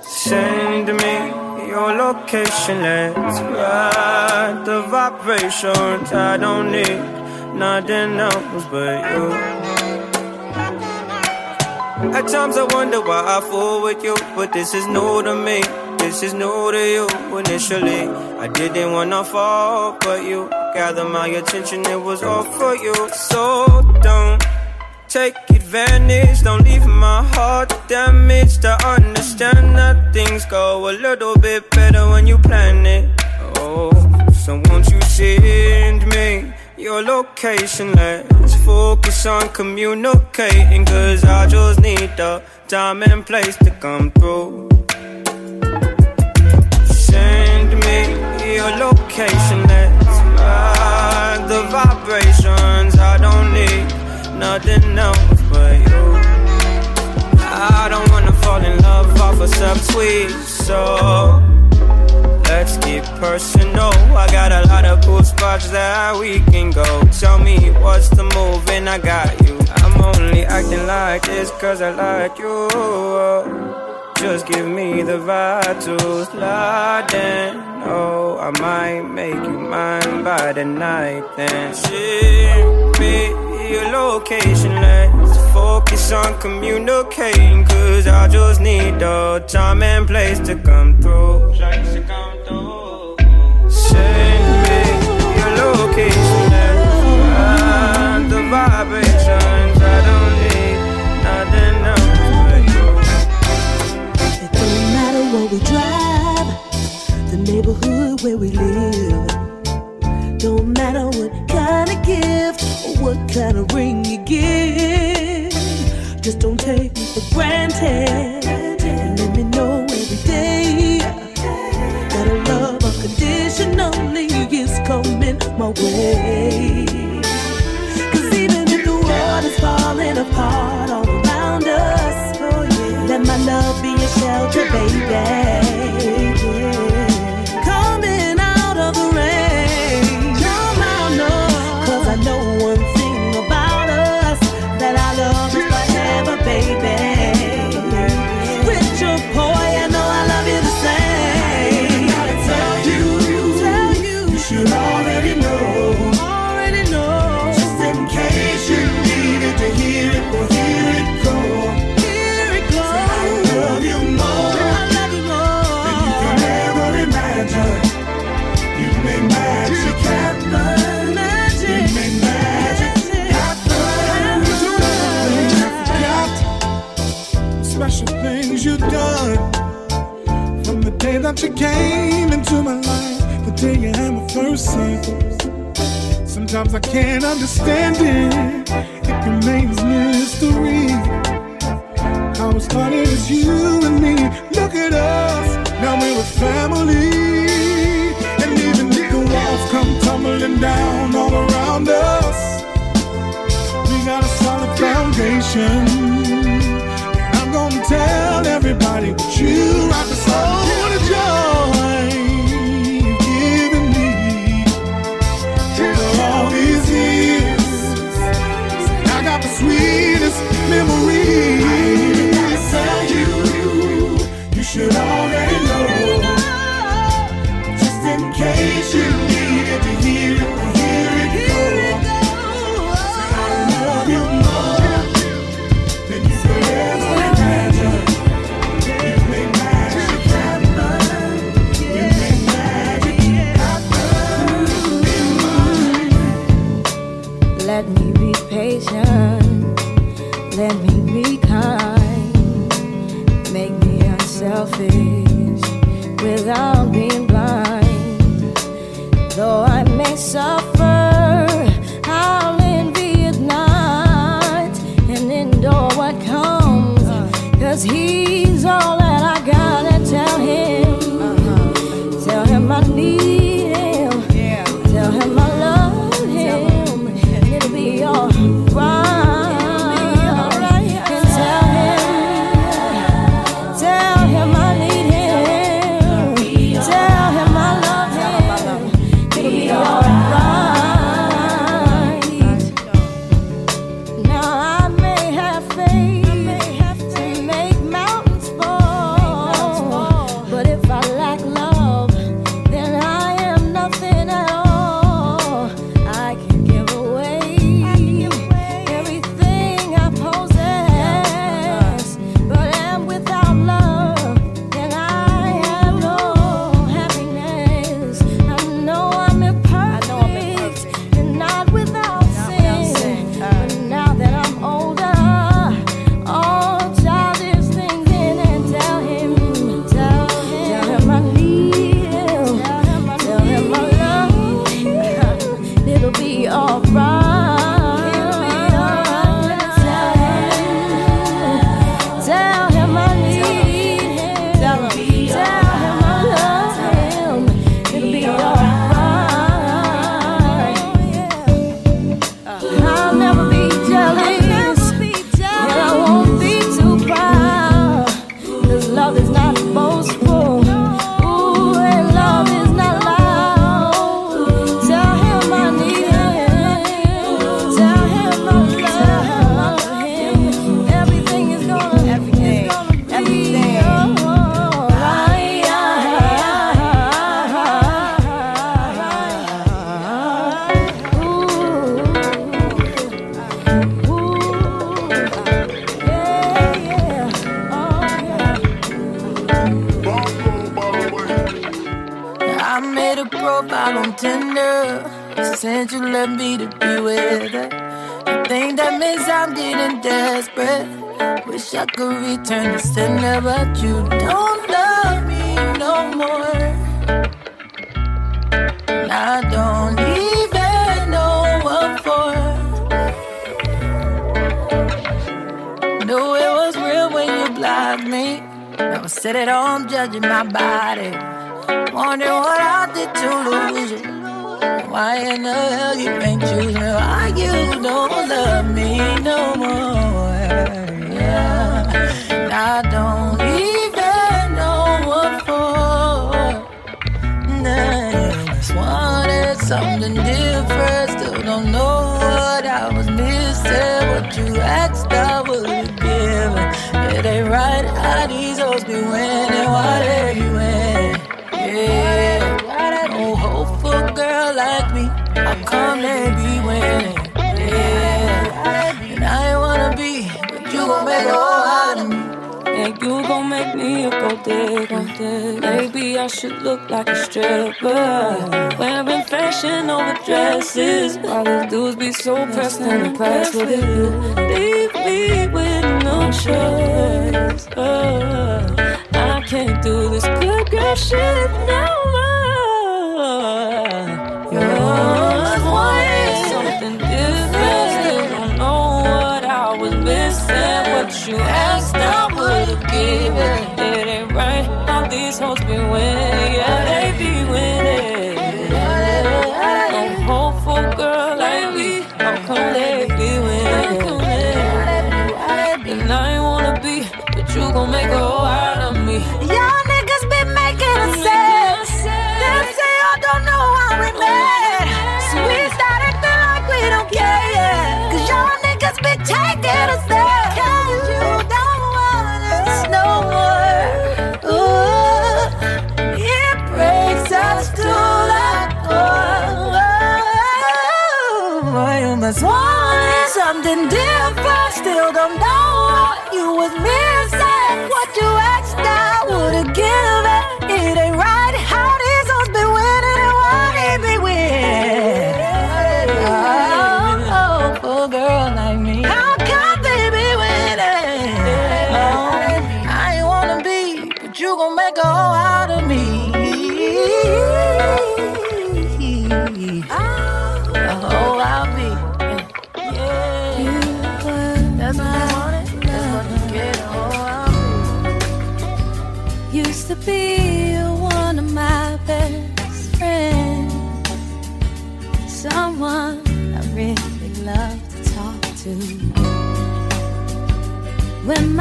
Send me your location, let's ride the vibrations. I don't need nothing else but you. At times I wonder why I fool with you, but this is new to me. This is new to you. Initially, I didn't wanna fall, but you gathered my attention. It was all for you. So advantage. Don't leave my heart damaged. To understand that things go a little bit better when you plan it. Oh, so won't you send me your location? Let's focus on communicating. Cause I just need the time and place to come through. Send me your location. Let's ride the vibrations. I don't need nothing else but you. I don't wanna fall in love off a subtweet, so let's get personal. I got a lot of cool spots that we can go. Tell me what's the move, and I got you. I'm only acting like this cause I like you. Just give me the vibe to slide in. Oh, I might make you mine by the night. Then ship me your location. Let's focus on communicating. Cause I just need the time and place to come through. Send me your location. Let's the vibrations. I don't need nothing else but you. It don't matter what we drive, the neighborhood where we live. Don't matter what kind of gift or what kind of ring you give. Just don't take me for granted. And let me know every day that a love unconditionally is coming my way. Cause even if the world is falling apart all around us, let my love be a shelter, baby. Came into my life the day you had my first sight. Sometimes I can't understand it, it remains mystery. How it started as you and me. Look at us, now we're a family. And even the walls come tumbling down all around us, we got a solid foundation. And I'm gonna tell everybody what you rock the soul the joy you've given me. After all these years, I got the sweetest memories. Sent you left me to be with her. The thing that means I'm getting desperate. Wish I could return the sender, but you don't love me no more. And I don't even know what for. Knew it was real when you blocked me. Now I sit at home judging my body. Wondering what I did to lose you. Why in the hell you ain't choose me? Why you don't love me no more? Yeah. I don't even know what for. Nah, just wanted something different. Still don't know what I was missing. What you asked, I would given. It ain't right how these hoes be winning. Why they they be winning. Yeah. And I ain't wanna be, but you gon' make a whole out of me. And you gon' make me a gold digger. Maybe I should look like a stripper. Wearing fashion over dresses. While these dudes be so pressed in the impressed with you. Leave me with no choice. Oh, I can't do this good girl shit no more. something different. Don't know what I was missing. What you asked, I would've given. It ain't right how these hoes been winning. must want something different. Still don't know what you was missing. What you had.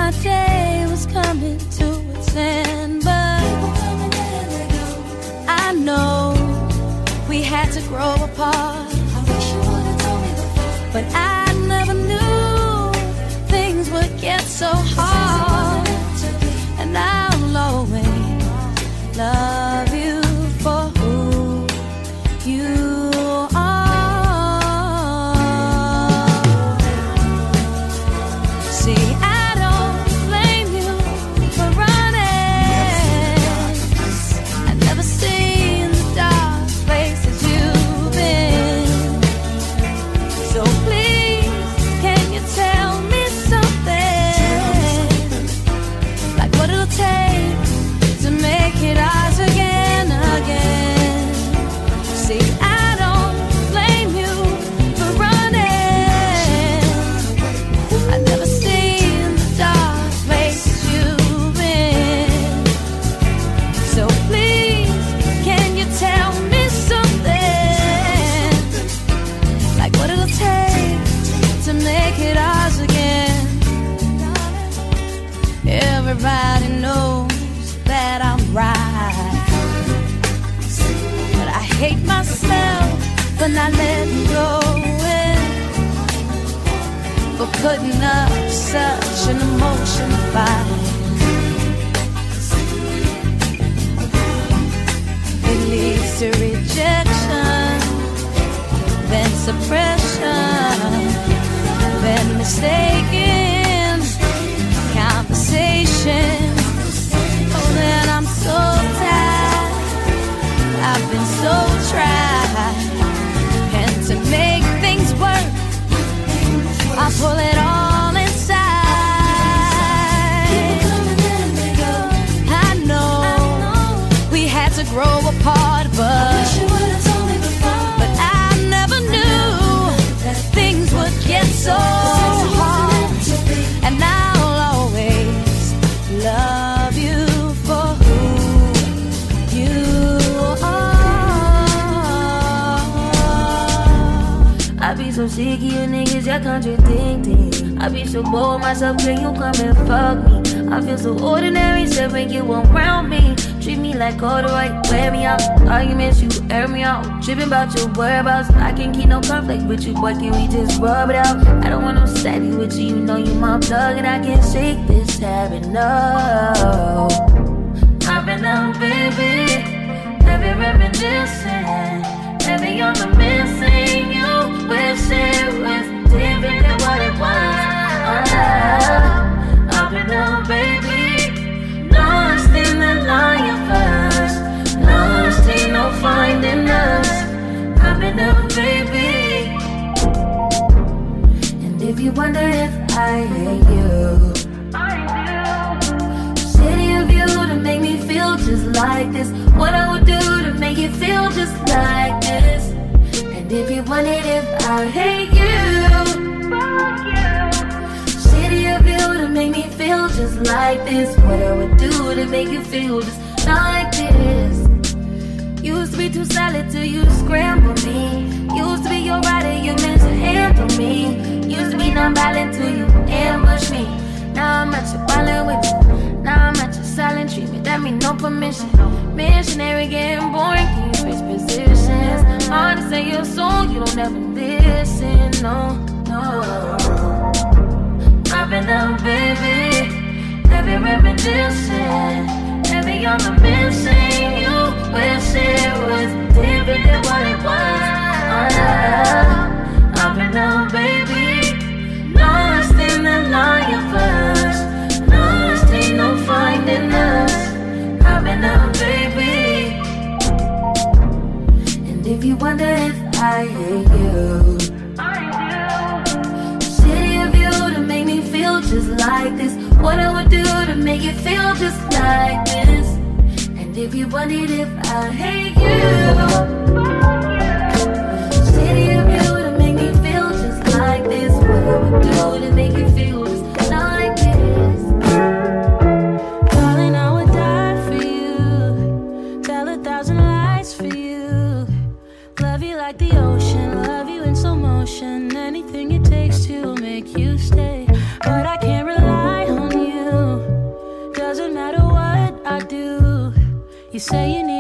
my day was coming to its end, but I know we had to grow apart. I but I about your whereabouts. I can't keep no conflict with you, boy. Can we just rub it out? I don't want no savvy with you. You know you my plug, and I can't shake this habit. No, I've been out, baby. Heavy reminiscing, heavy on the missing. You wish it was different than what it was. Oh, you wonder if I hate you. Shitty of you to make me feel just like this. What I would do to make you feel just like this. And if you wondered if I hate you. You. Shitty of you to make me feel just like this. What I would do to make you feel just like this. Used to be too solid till you scramble me. Used to be your rider, you meant to handle me. Used to be non-violent till you ambush me. Now I'm at your violent with you. Now I'm at your silent treatment. That mean no permission. Missionary getting boring. Can you switch positions? Hard to say your song, you don't ever listen. No, no. Dropping down, baby. Heavy reminiscing. Heavy on the missing. You wish it was different than what it was. Oh, Up and down, baby. Lost in the lion first. Ain't no finding us. Up and down, baby. And if you wonder if I hate you, City of you to make me feel just like this. What I would do to make you feel just like this. And if you wondered if I hate you. City of you to make me feel just like this. What I would do to make you feel You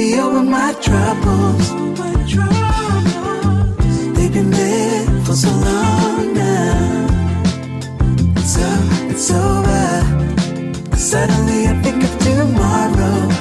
be over my troubles. They've been there for so long now. So it's over. Suddenly I think of tomorrow.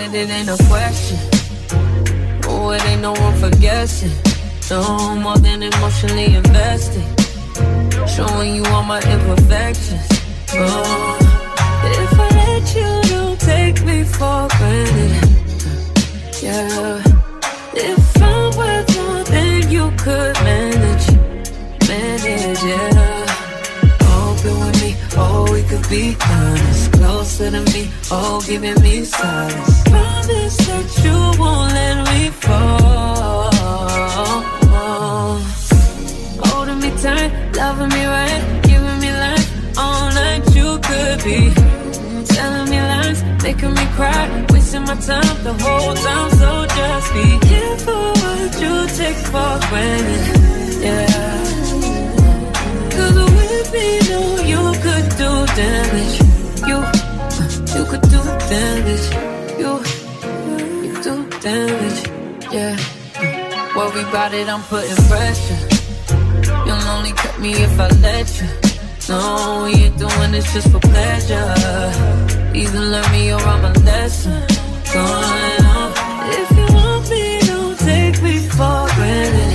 it, it ain't a question. Oh, it ain't no one for guessing. No more than emotionally invested. Showing you all my information. wasting my time the whole time, so just be careful what you take for granted. Yeah. Cause with me, no, you could do damage. You, you could do damage. You, you do damage. Yeah. Worry about it, I'm putting pressure. You'll only cut me if I let you. No, you ain't doing this just for pleasure. Either learn me or I'm a lesson going on. If you want me, don't take me for granted.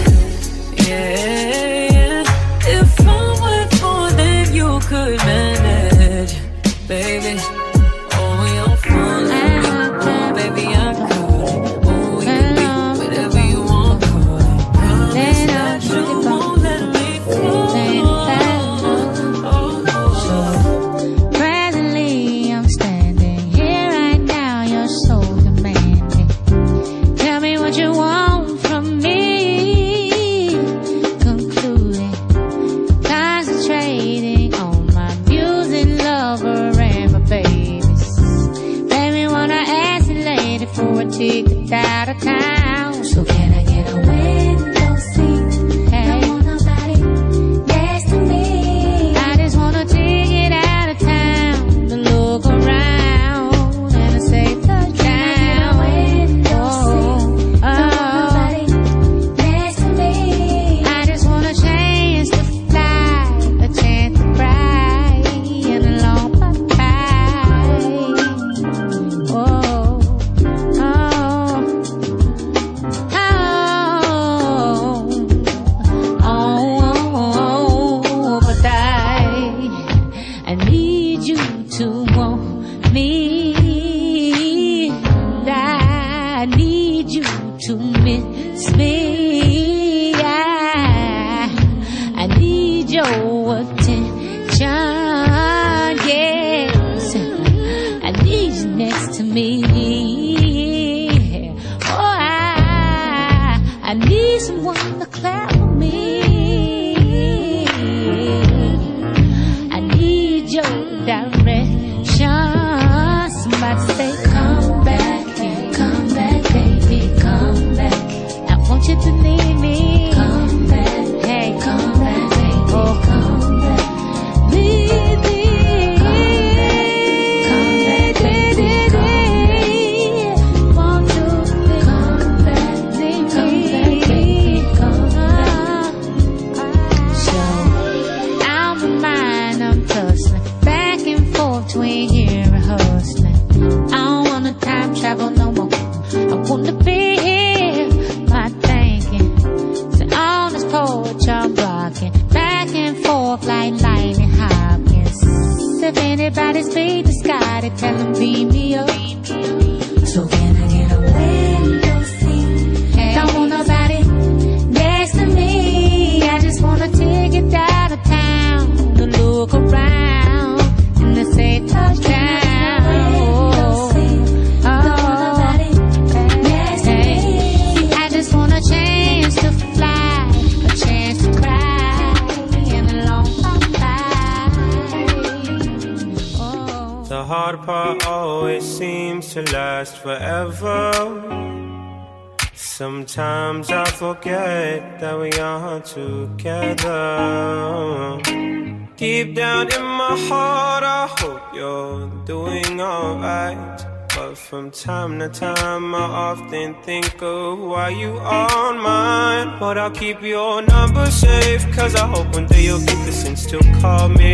time to time, I often think of why you on mine. But I'll keep your number safe, cause I hope one day you'll get the and still call me.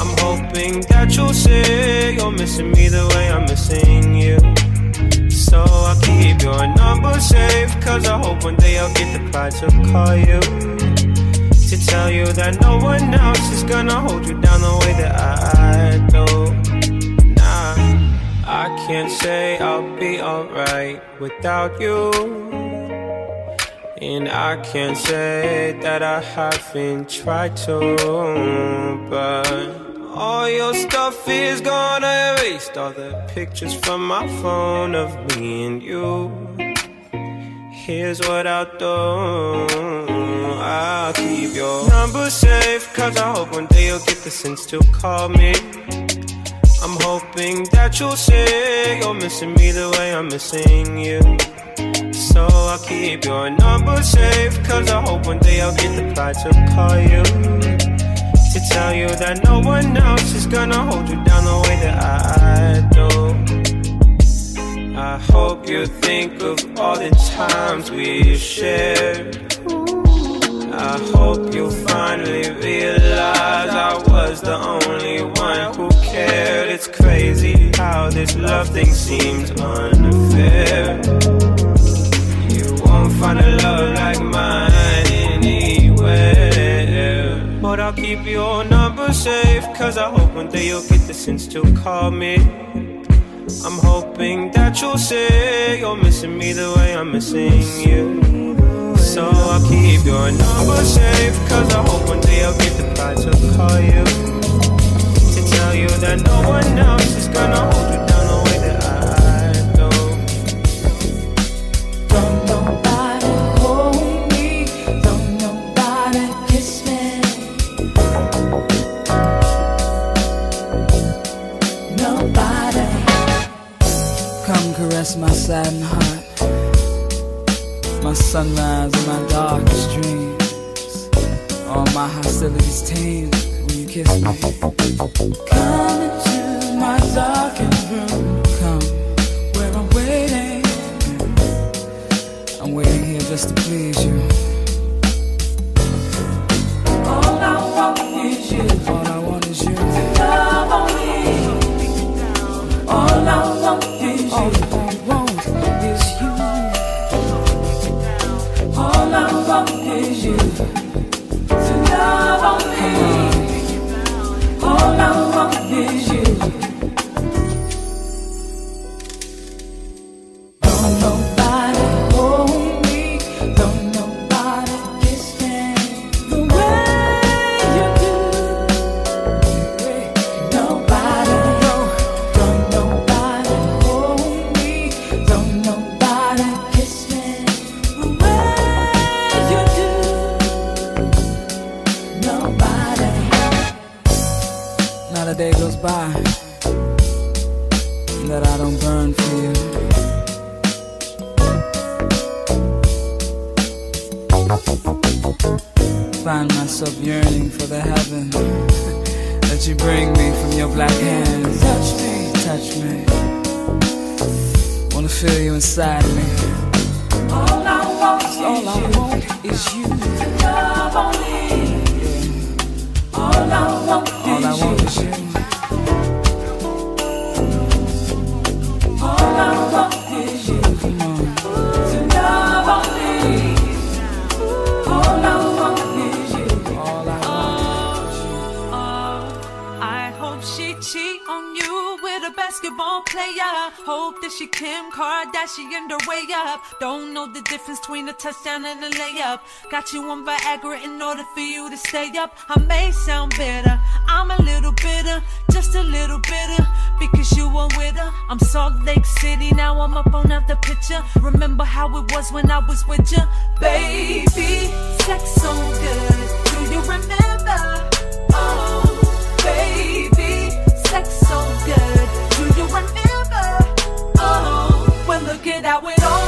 I'm hoping that you'll say you're missing me the way I'm missing you. So I'll keep your number safe, cause I hope one day I'll get the pride to call you. To tell you that no one else is gonna hold you down the way that I, I do can't say I'll be alright without you. And I can't say that I haven't tried to, but all your stuff is gone. I erased all the pictures from my phone of me and you. Here's what I'll do. I'll keep your number safe, cause I hope one day you'll get the sense to call me. I'm hoping that you'll say you're missing me the way I'm missing you. So I'll keep your number safe. Cause I hope one day I'll get the pride to call you. To tell you that no one else is gonna hold you down the way that I do. I hope you think of all the times we shared. I hope you finally realize I was the only one who cared. It's crazy how this love thing seems unfair. You won't find a love like mine anywhere. But I'll keep your number safe, cause I hope one day you'll get the sense to call me. I'm hoping that you'll say you're missing me the way I'm missing you. So I'll keep your number safe, cause I hope one day I'll get the pride to call you. To tell you that no one else is gonna hold you down the way that I do. Don't nobody hold me, don't nobody kiss me. Nobody come caress my saddened heart, sunrise and my darkest dreams. All my hostilities tamed when you kiss me. Come into my darkened room, come where I'm waiting. I'm waiting here just to please you. All I want is you. All I want is you. Love on me. All I want is you. All I want All I want is you. Between a touchdown and a layup. Got you on Viagra in order for you to stay up. I may sound bitter, I'm a little bitter, just a little bitter. Because you were with her. I'm Salt Lake City, now I'm up on the picture. Remember how it was when I was with you? Baby, sex so good. Do you remember? Oh, baby, sex so good. Do you remember? Oh, well, look at how it all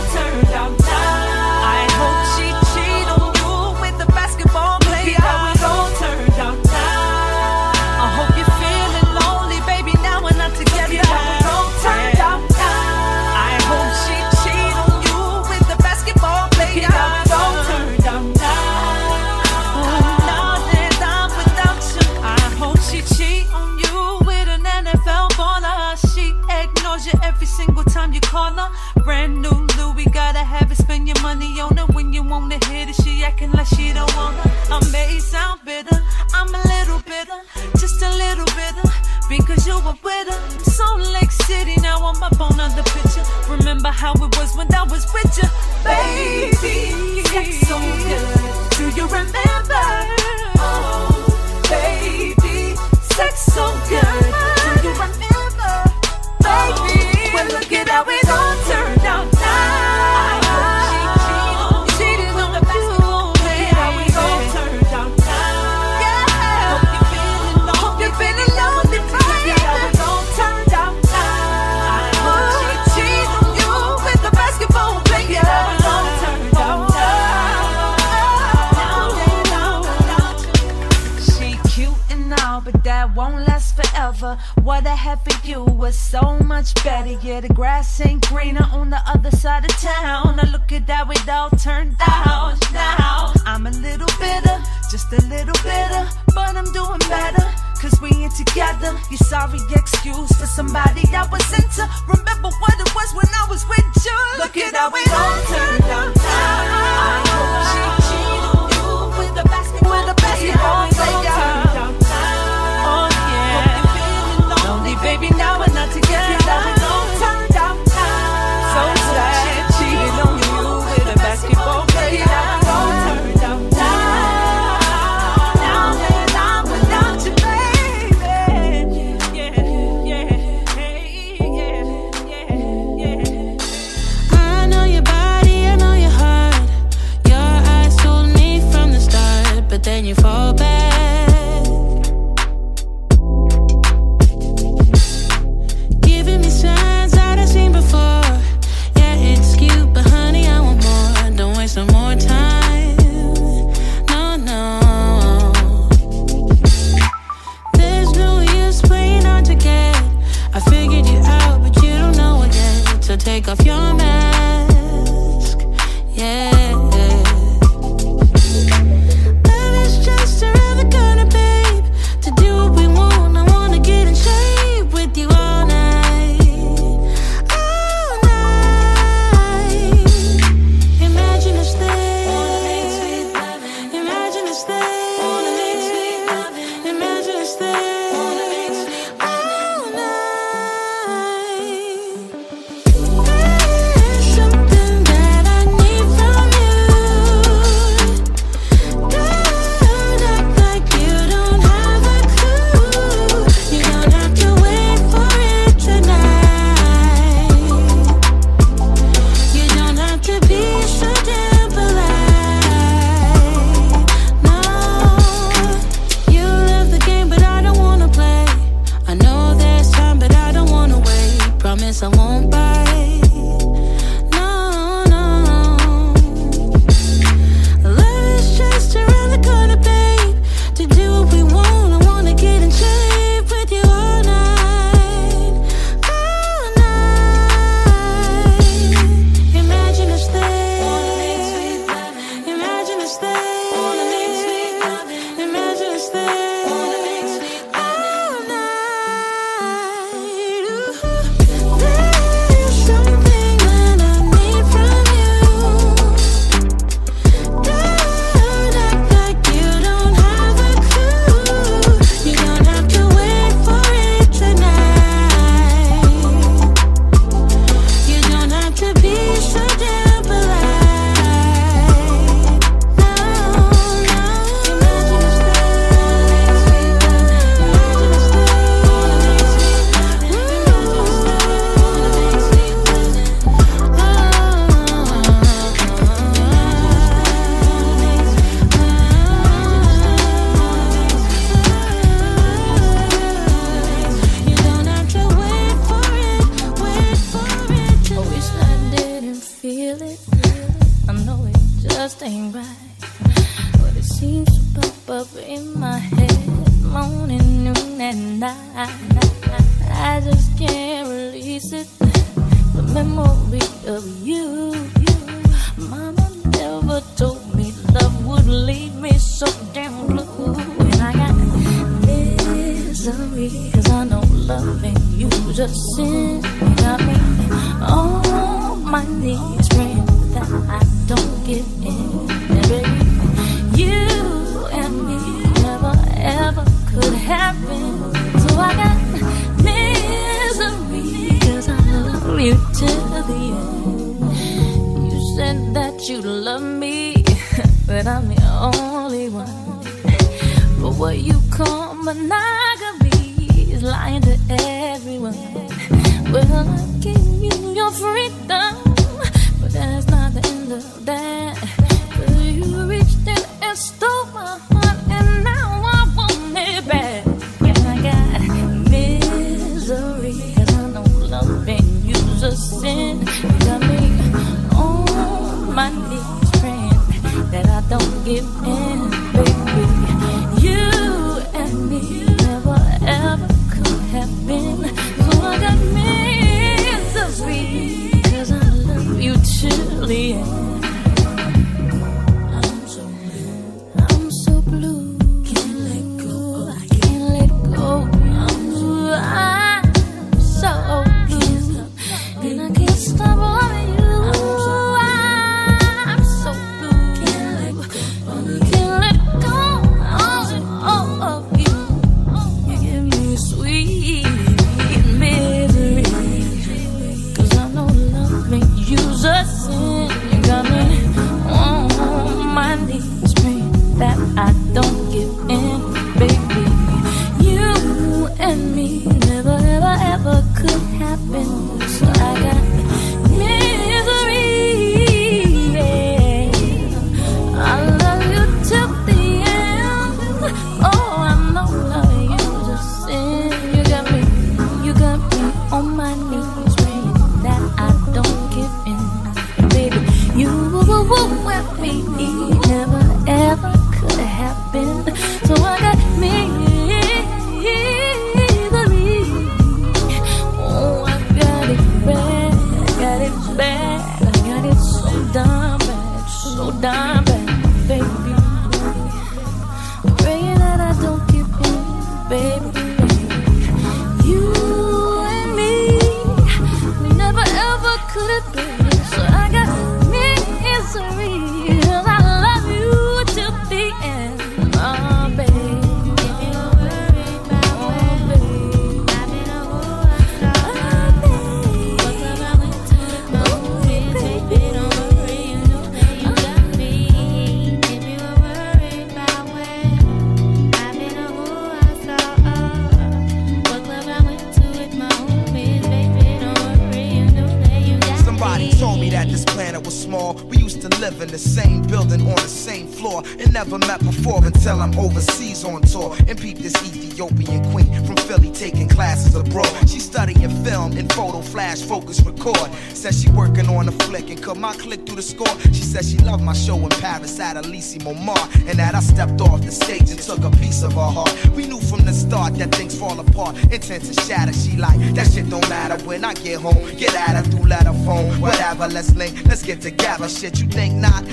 She said she loved my show in Paris at Elysee Montmartre and that I stepped off the stage and took a piece of her heart. We knew from the start that things fall apart, intent to shatter. She like that shit don't matter when I get home. Get at her through letter phone, whatever. Let's link, let's get together. Shit, you think not?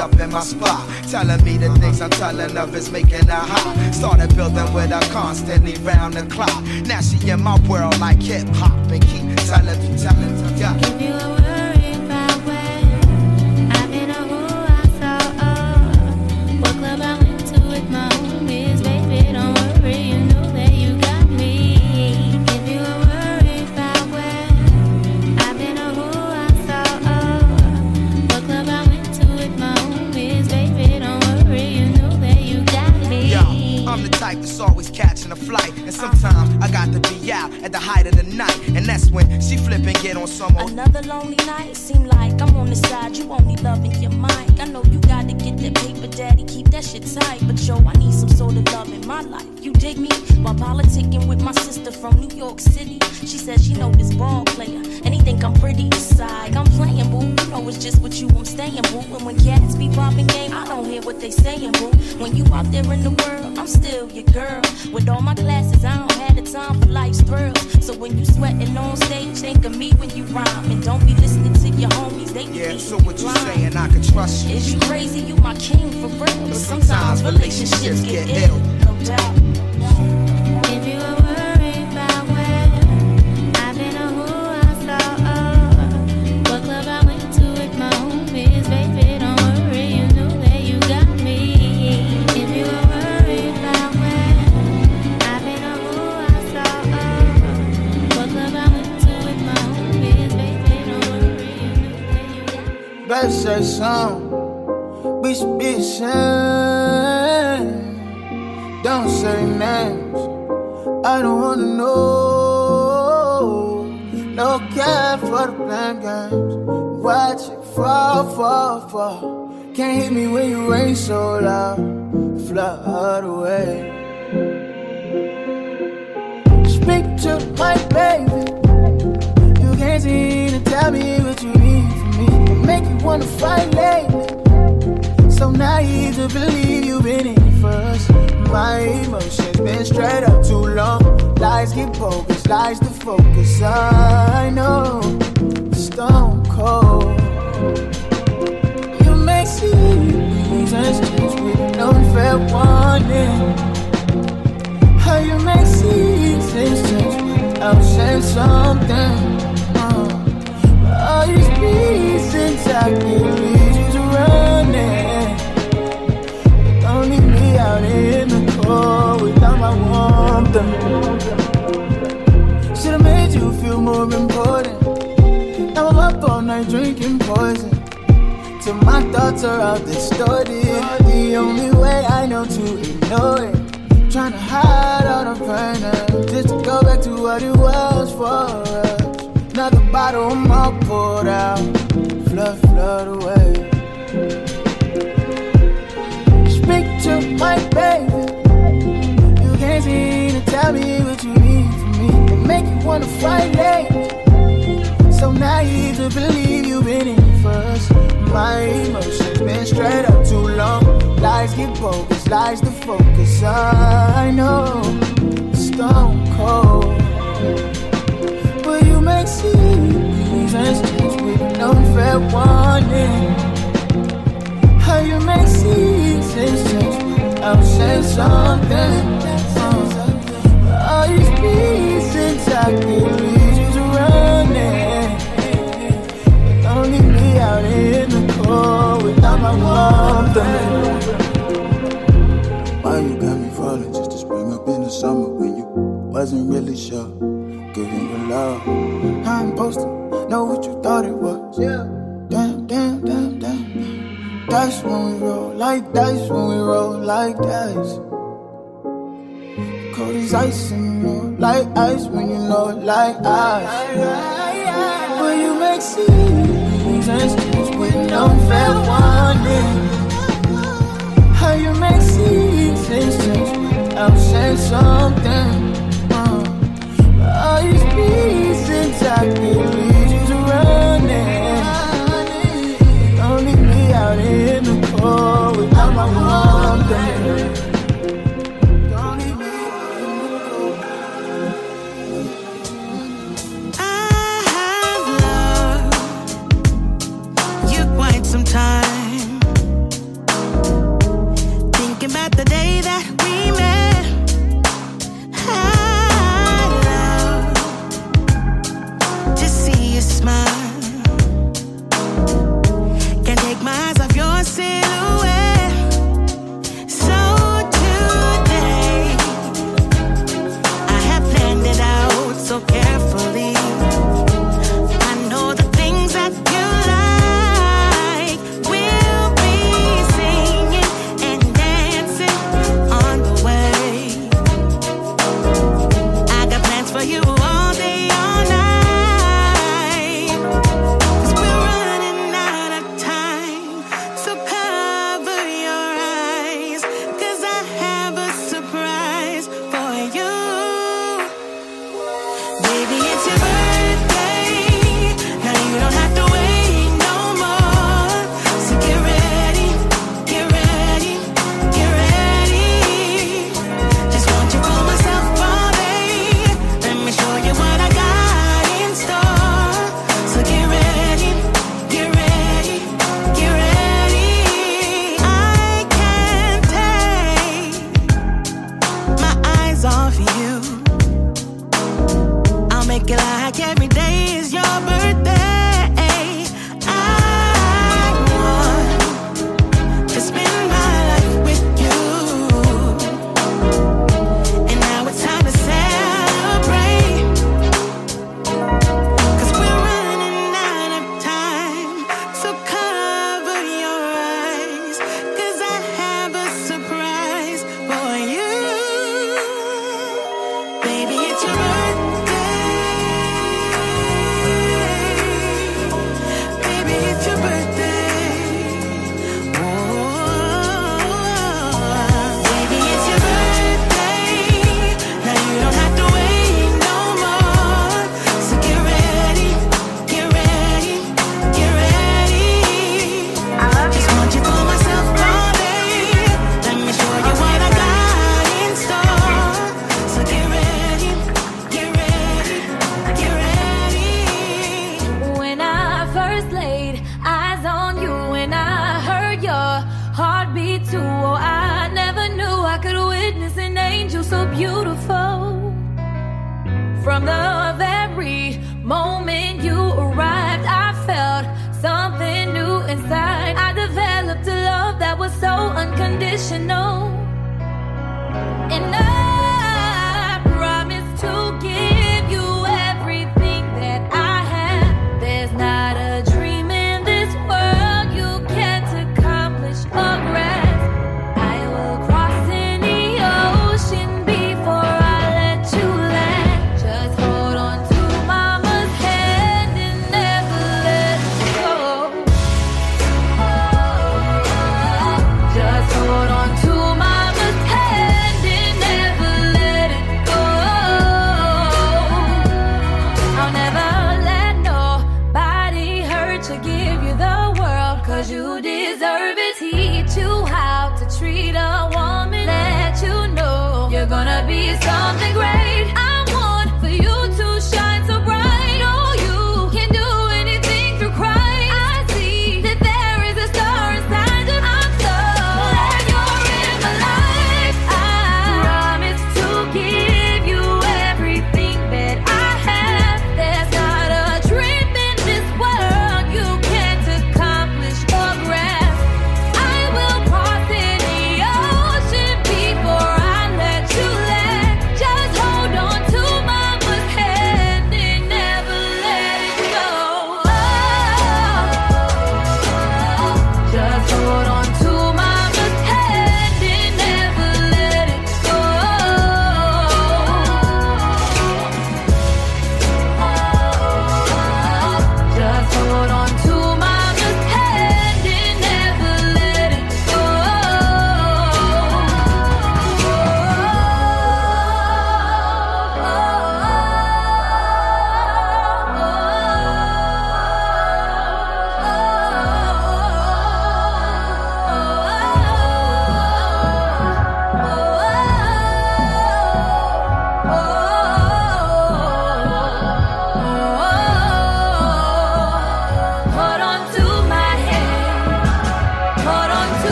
Up in my spot, telling me the things I'm telling of is making her hot. Started building with her constantly round the clock. Now she in my world like hip hop and keep telling me, telling me, yeah. Out at the height of the night, and that's when she flip and get on some old. Another lonely night, seem like I'm on the side. You only loving your mind. I know you gotta get that paper, daddy. Keep that shit tight. But yo, I need some sort of love in my life. You dig me? While politicking with my sister from New York City, she says she know this ball player, and he think I'm pretty beside. I'm playing boo, you know it's just with you I'm staying boo. And when cats be popping game, I don't hear what they saying boo. When you out there in the world, I'm still your girl. With all my classes, I don't have the time for life's thrills. So when you sweating on stage, think of me when you rhyme, and don't be listening to your homies. They Yeah, so what you saying? I can trust you. Is you crazy? You my king for real. But sometimes relationships get ill, no doubt. If you were worried about where I've been or who I saw, what club I went to with my homies, baby, don't worry, you know that you got me. If you were worried about where I've been or who I saw, what club I went to with my homies, baby, don't worry, you know that you got me. Better say something. Should be. Don't say names. I don't wanna know. No care for the blame games. Watch it fall, fall, fall. Can't hit me when you rain so loud. Flood away. Speak to my baby. You can't seem to tell me what you need from me. Make you wanna fight lately. So naive to believe you've been in first. My emotions been straight up too long. Lies get bogus. lies to focus. I know, stone cold. You make seasons change with no fair warning. How you make seasons change without saying something. Uh, all these reasons I can cold without my warmth. Should've made you feel more important. Now I'm up all night drinking poison. Till my thoughts are all distorted. The only way I know to ignore it. Trying to hide all the pain just to go back to what it was for us. Another bottle, I'm all poured out. Flood, flood away. Speak to my baby. You to tell me what you need from me. It make you wanna fight late. So naive to believe you've been in first. My emotions been straight up too long. Lies get bogus, lies the focus. I know, stone cold. But you make seasons change with no fair warning. How you make seasons change without saying something. Why you got me falling just to spring up in the summer when you wasn't really sure? Giving you love. I'm to know what you thought it was. Yeah. Damn, damn, damn, damn. That's when we roll like dice, when we roll like dice. Cold as ice and you know, like ice when you know, like ice. But you make seasons with no fair warning. How you make seasons change without saying something.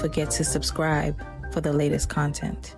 Forget to subscribe for the latest content.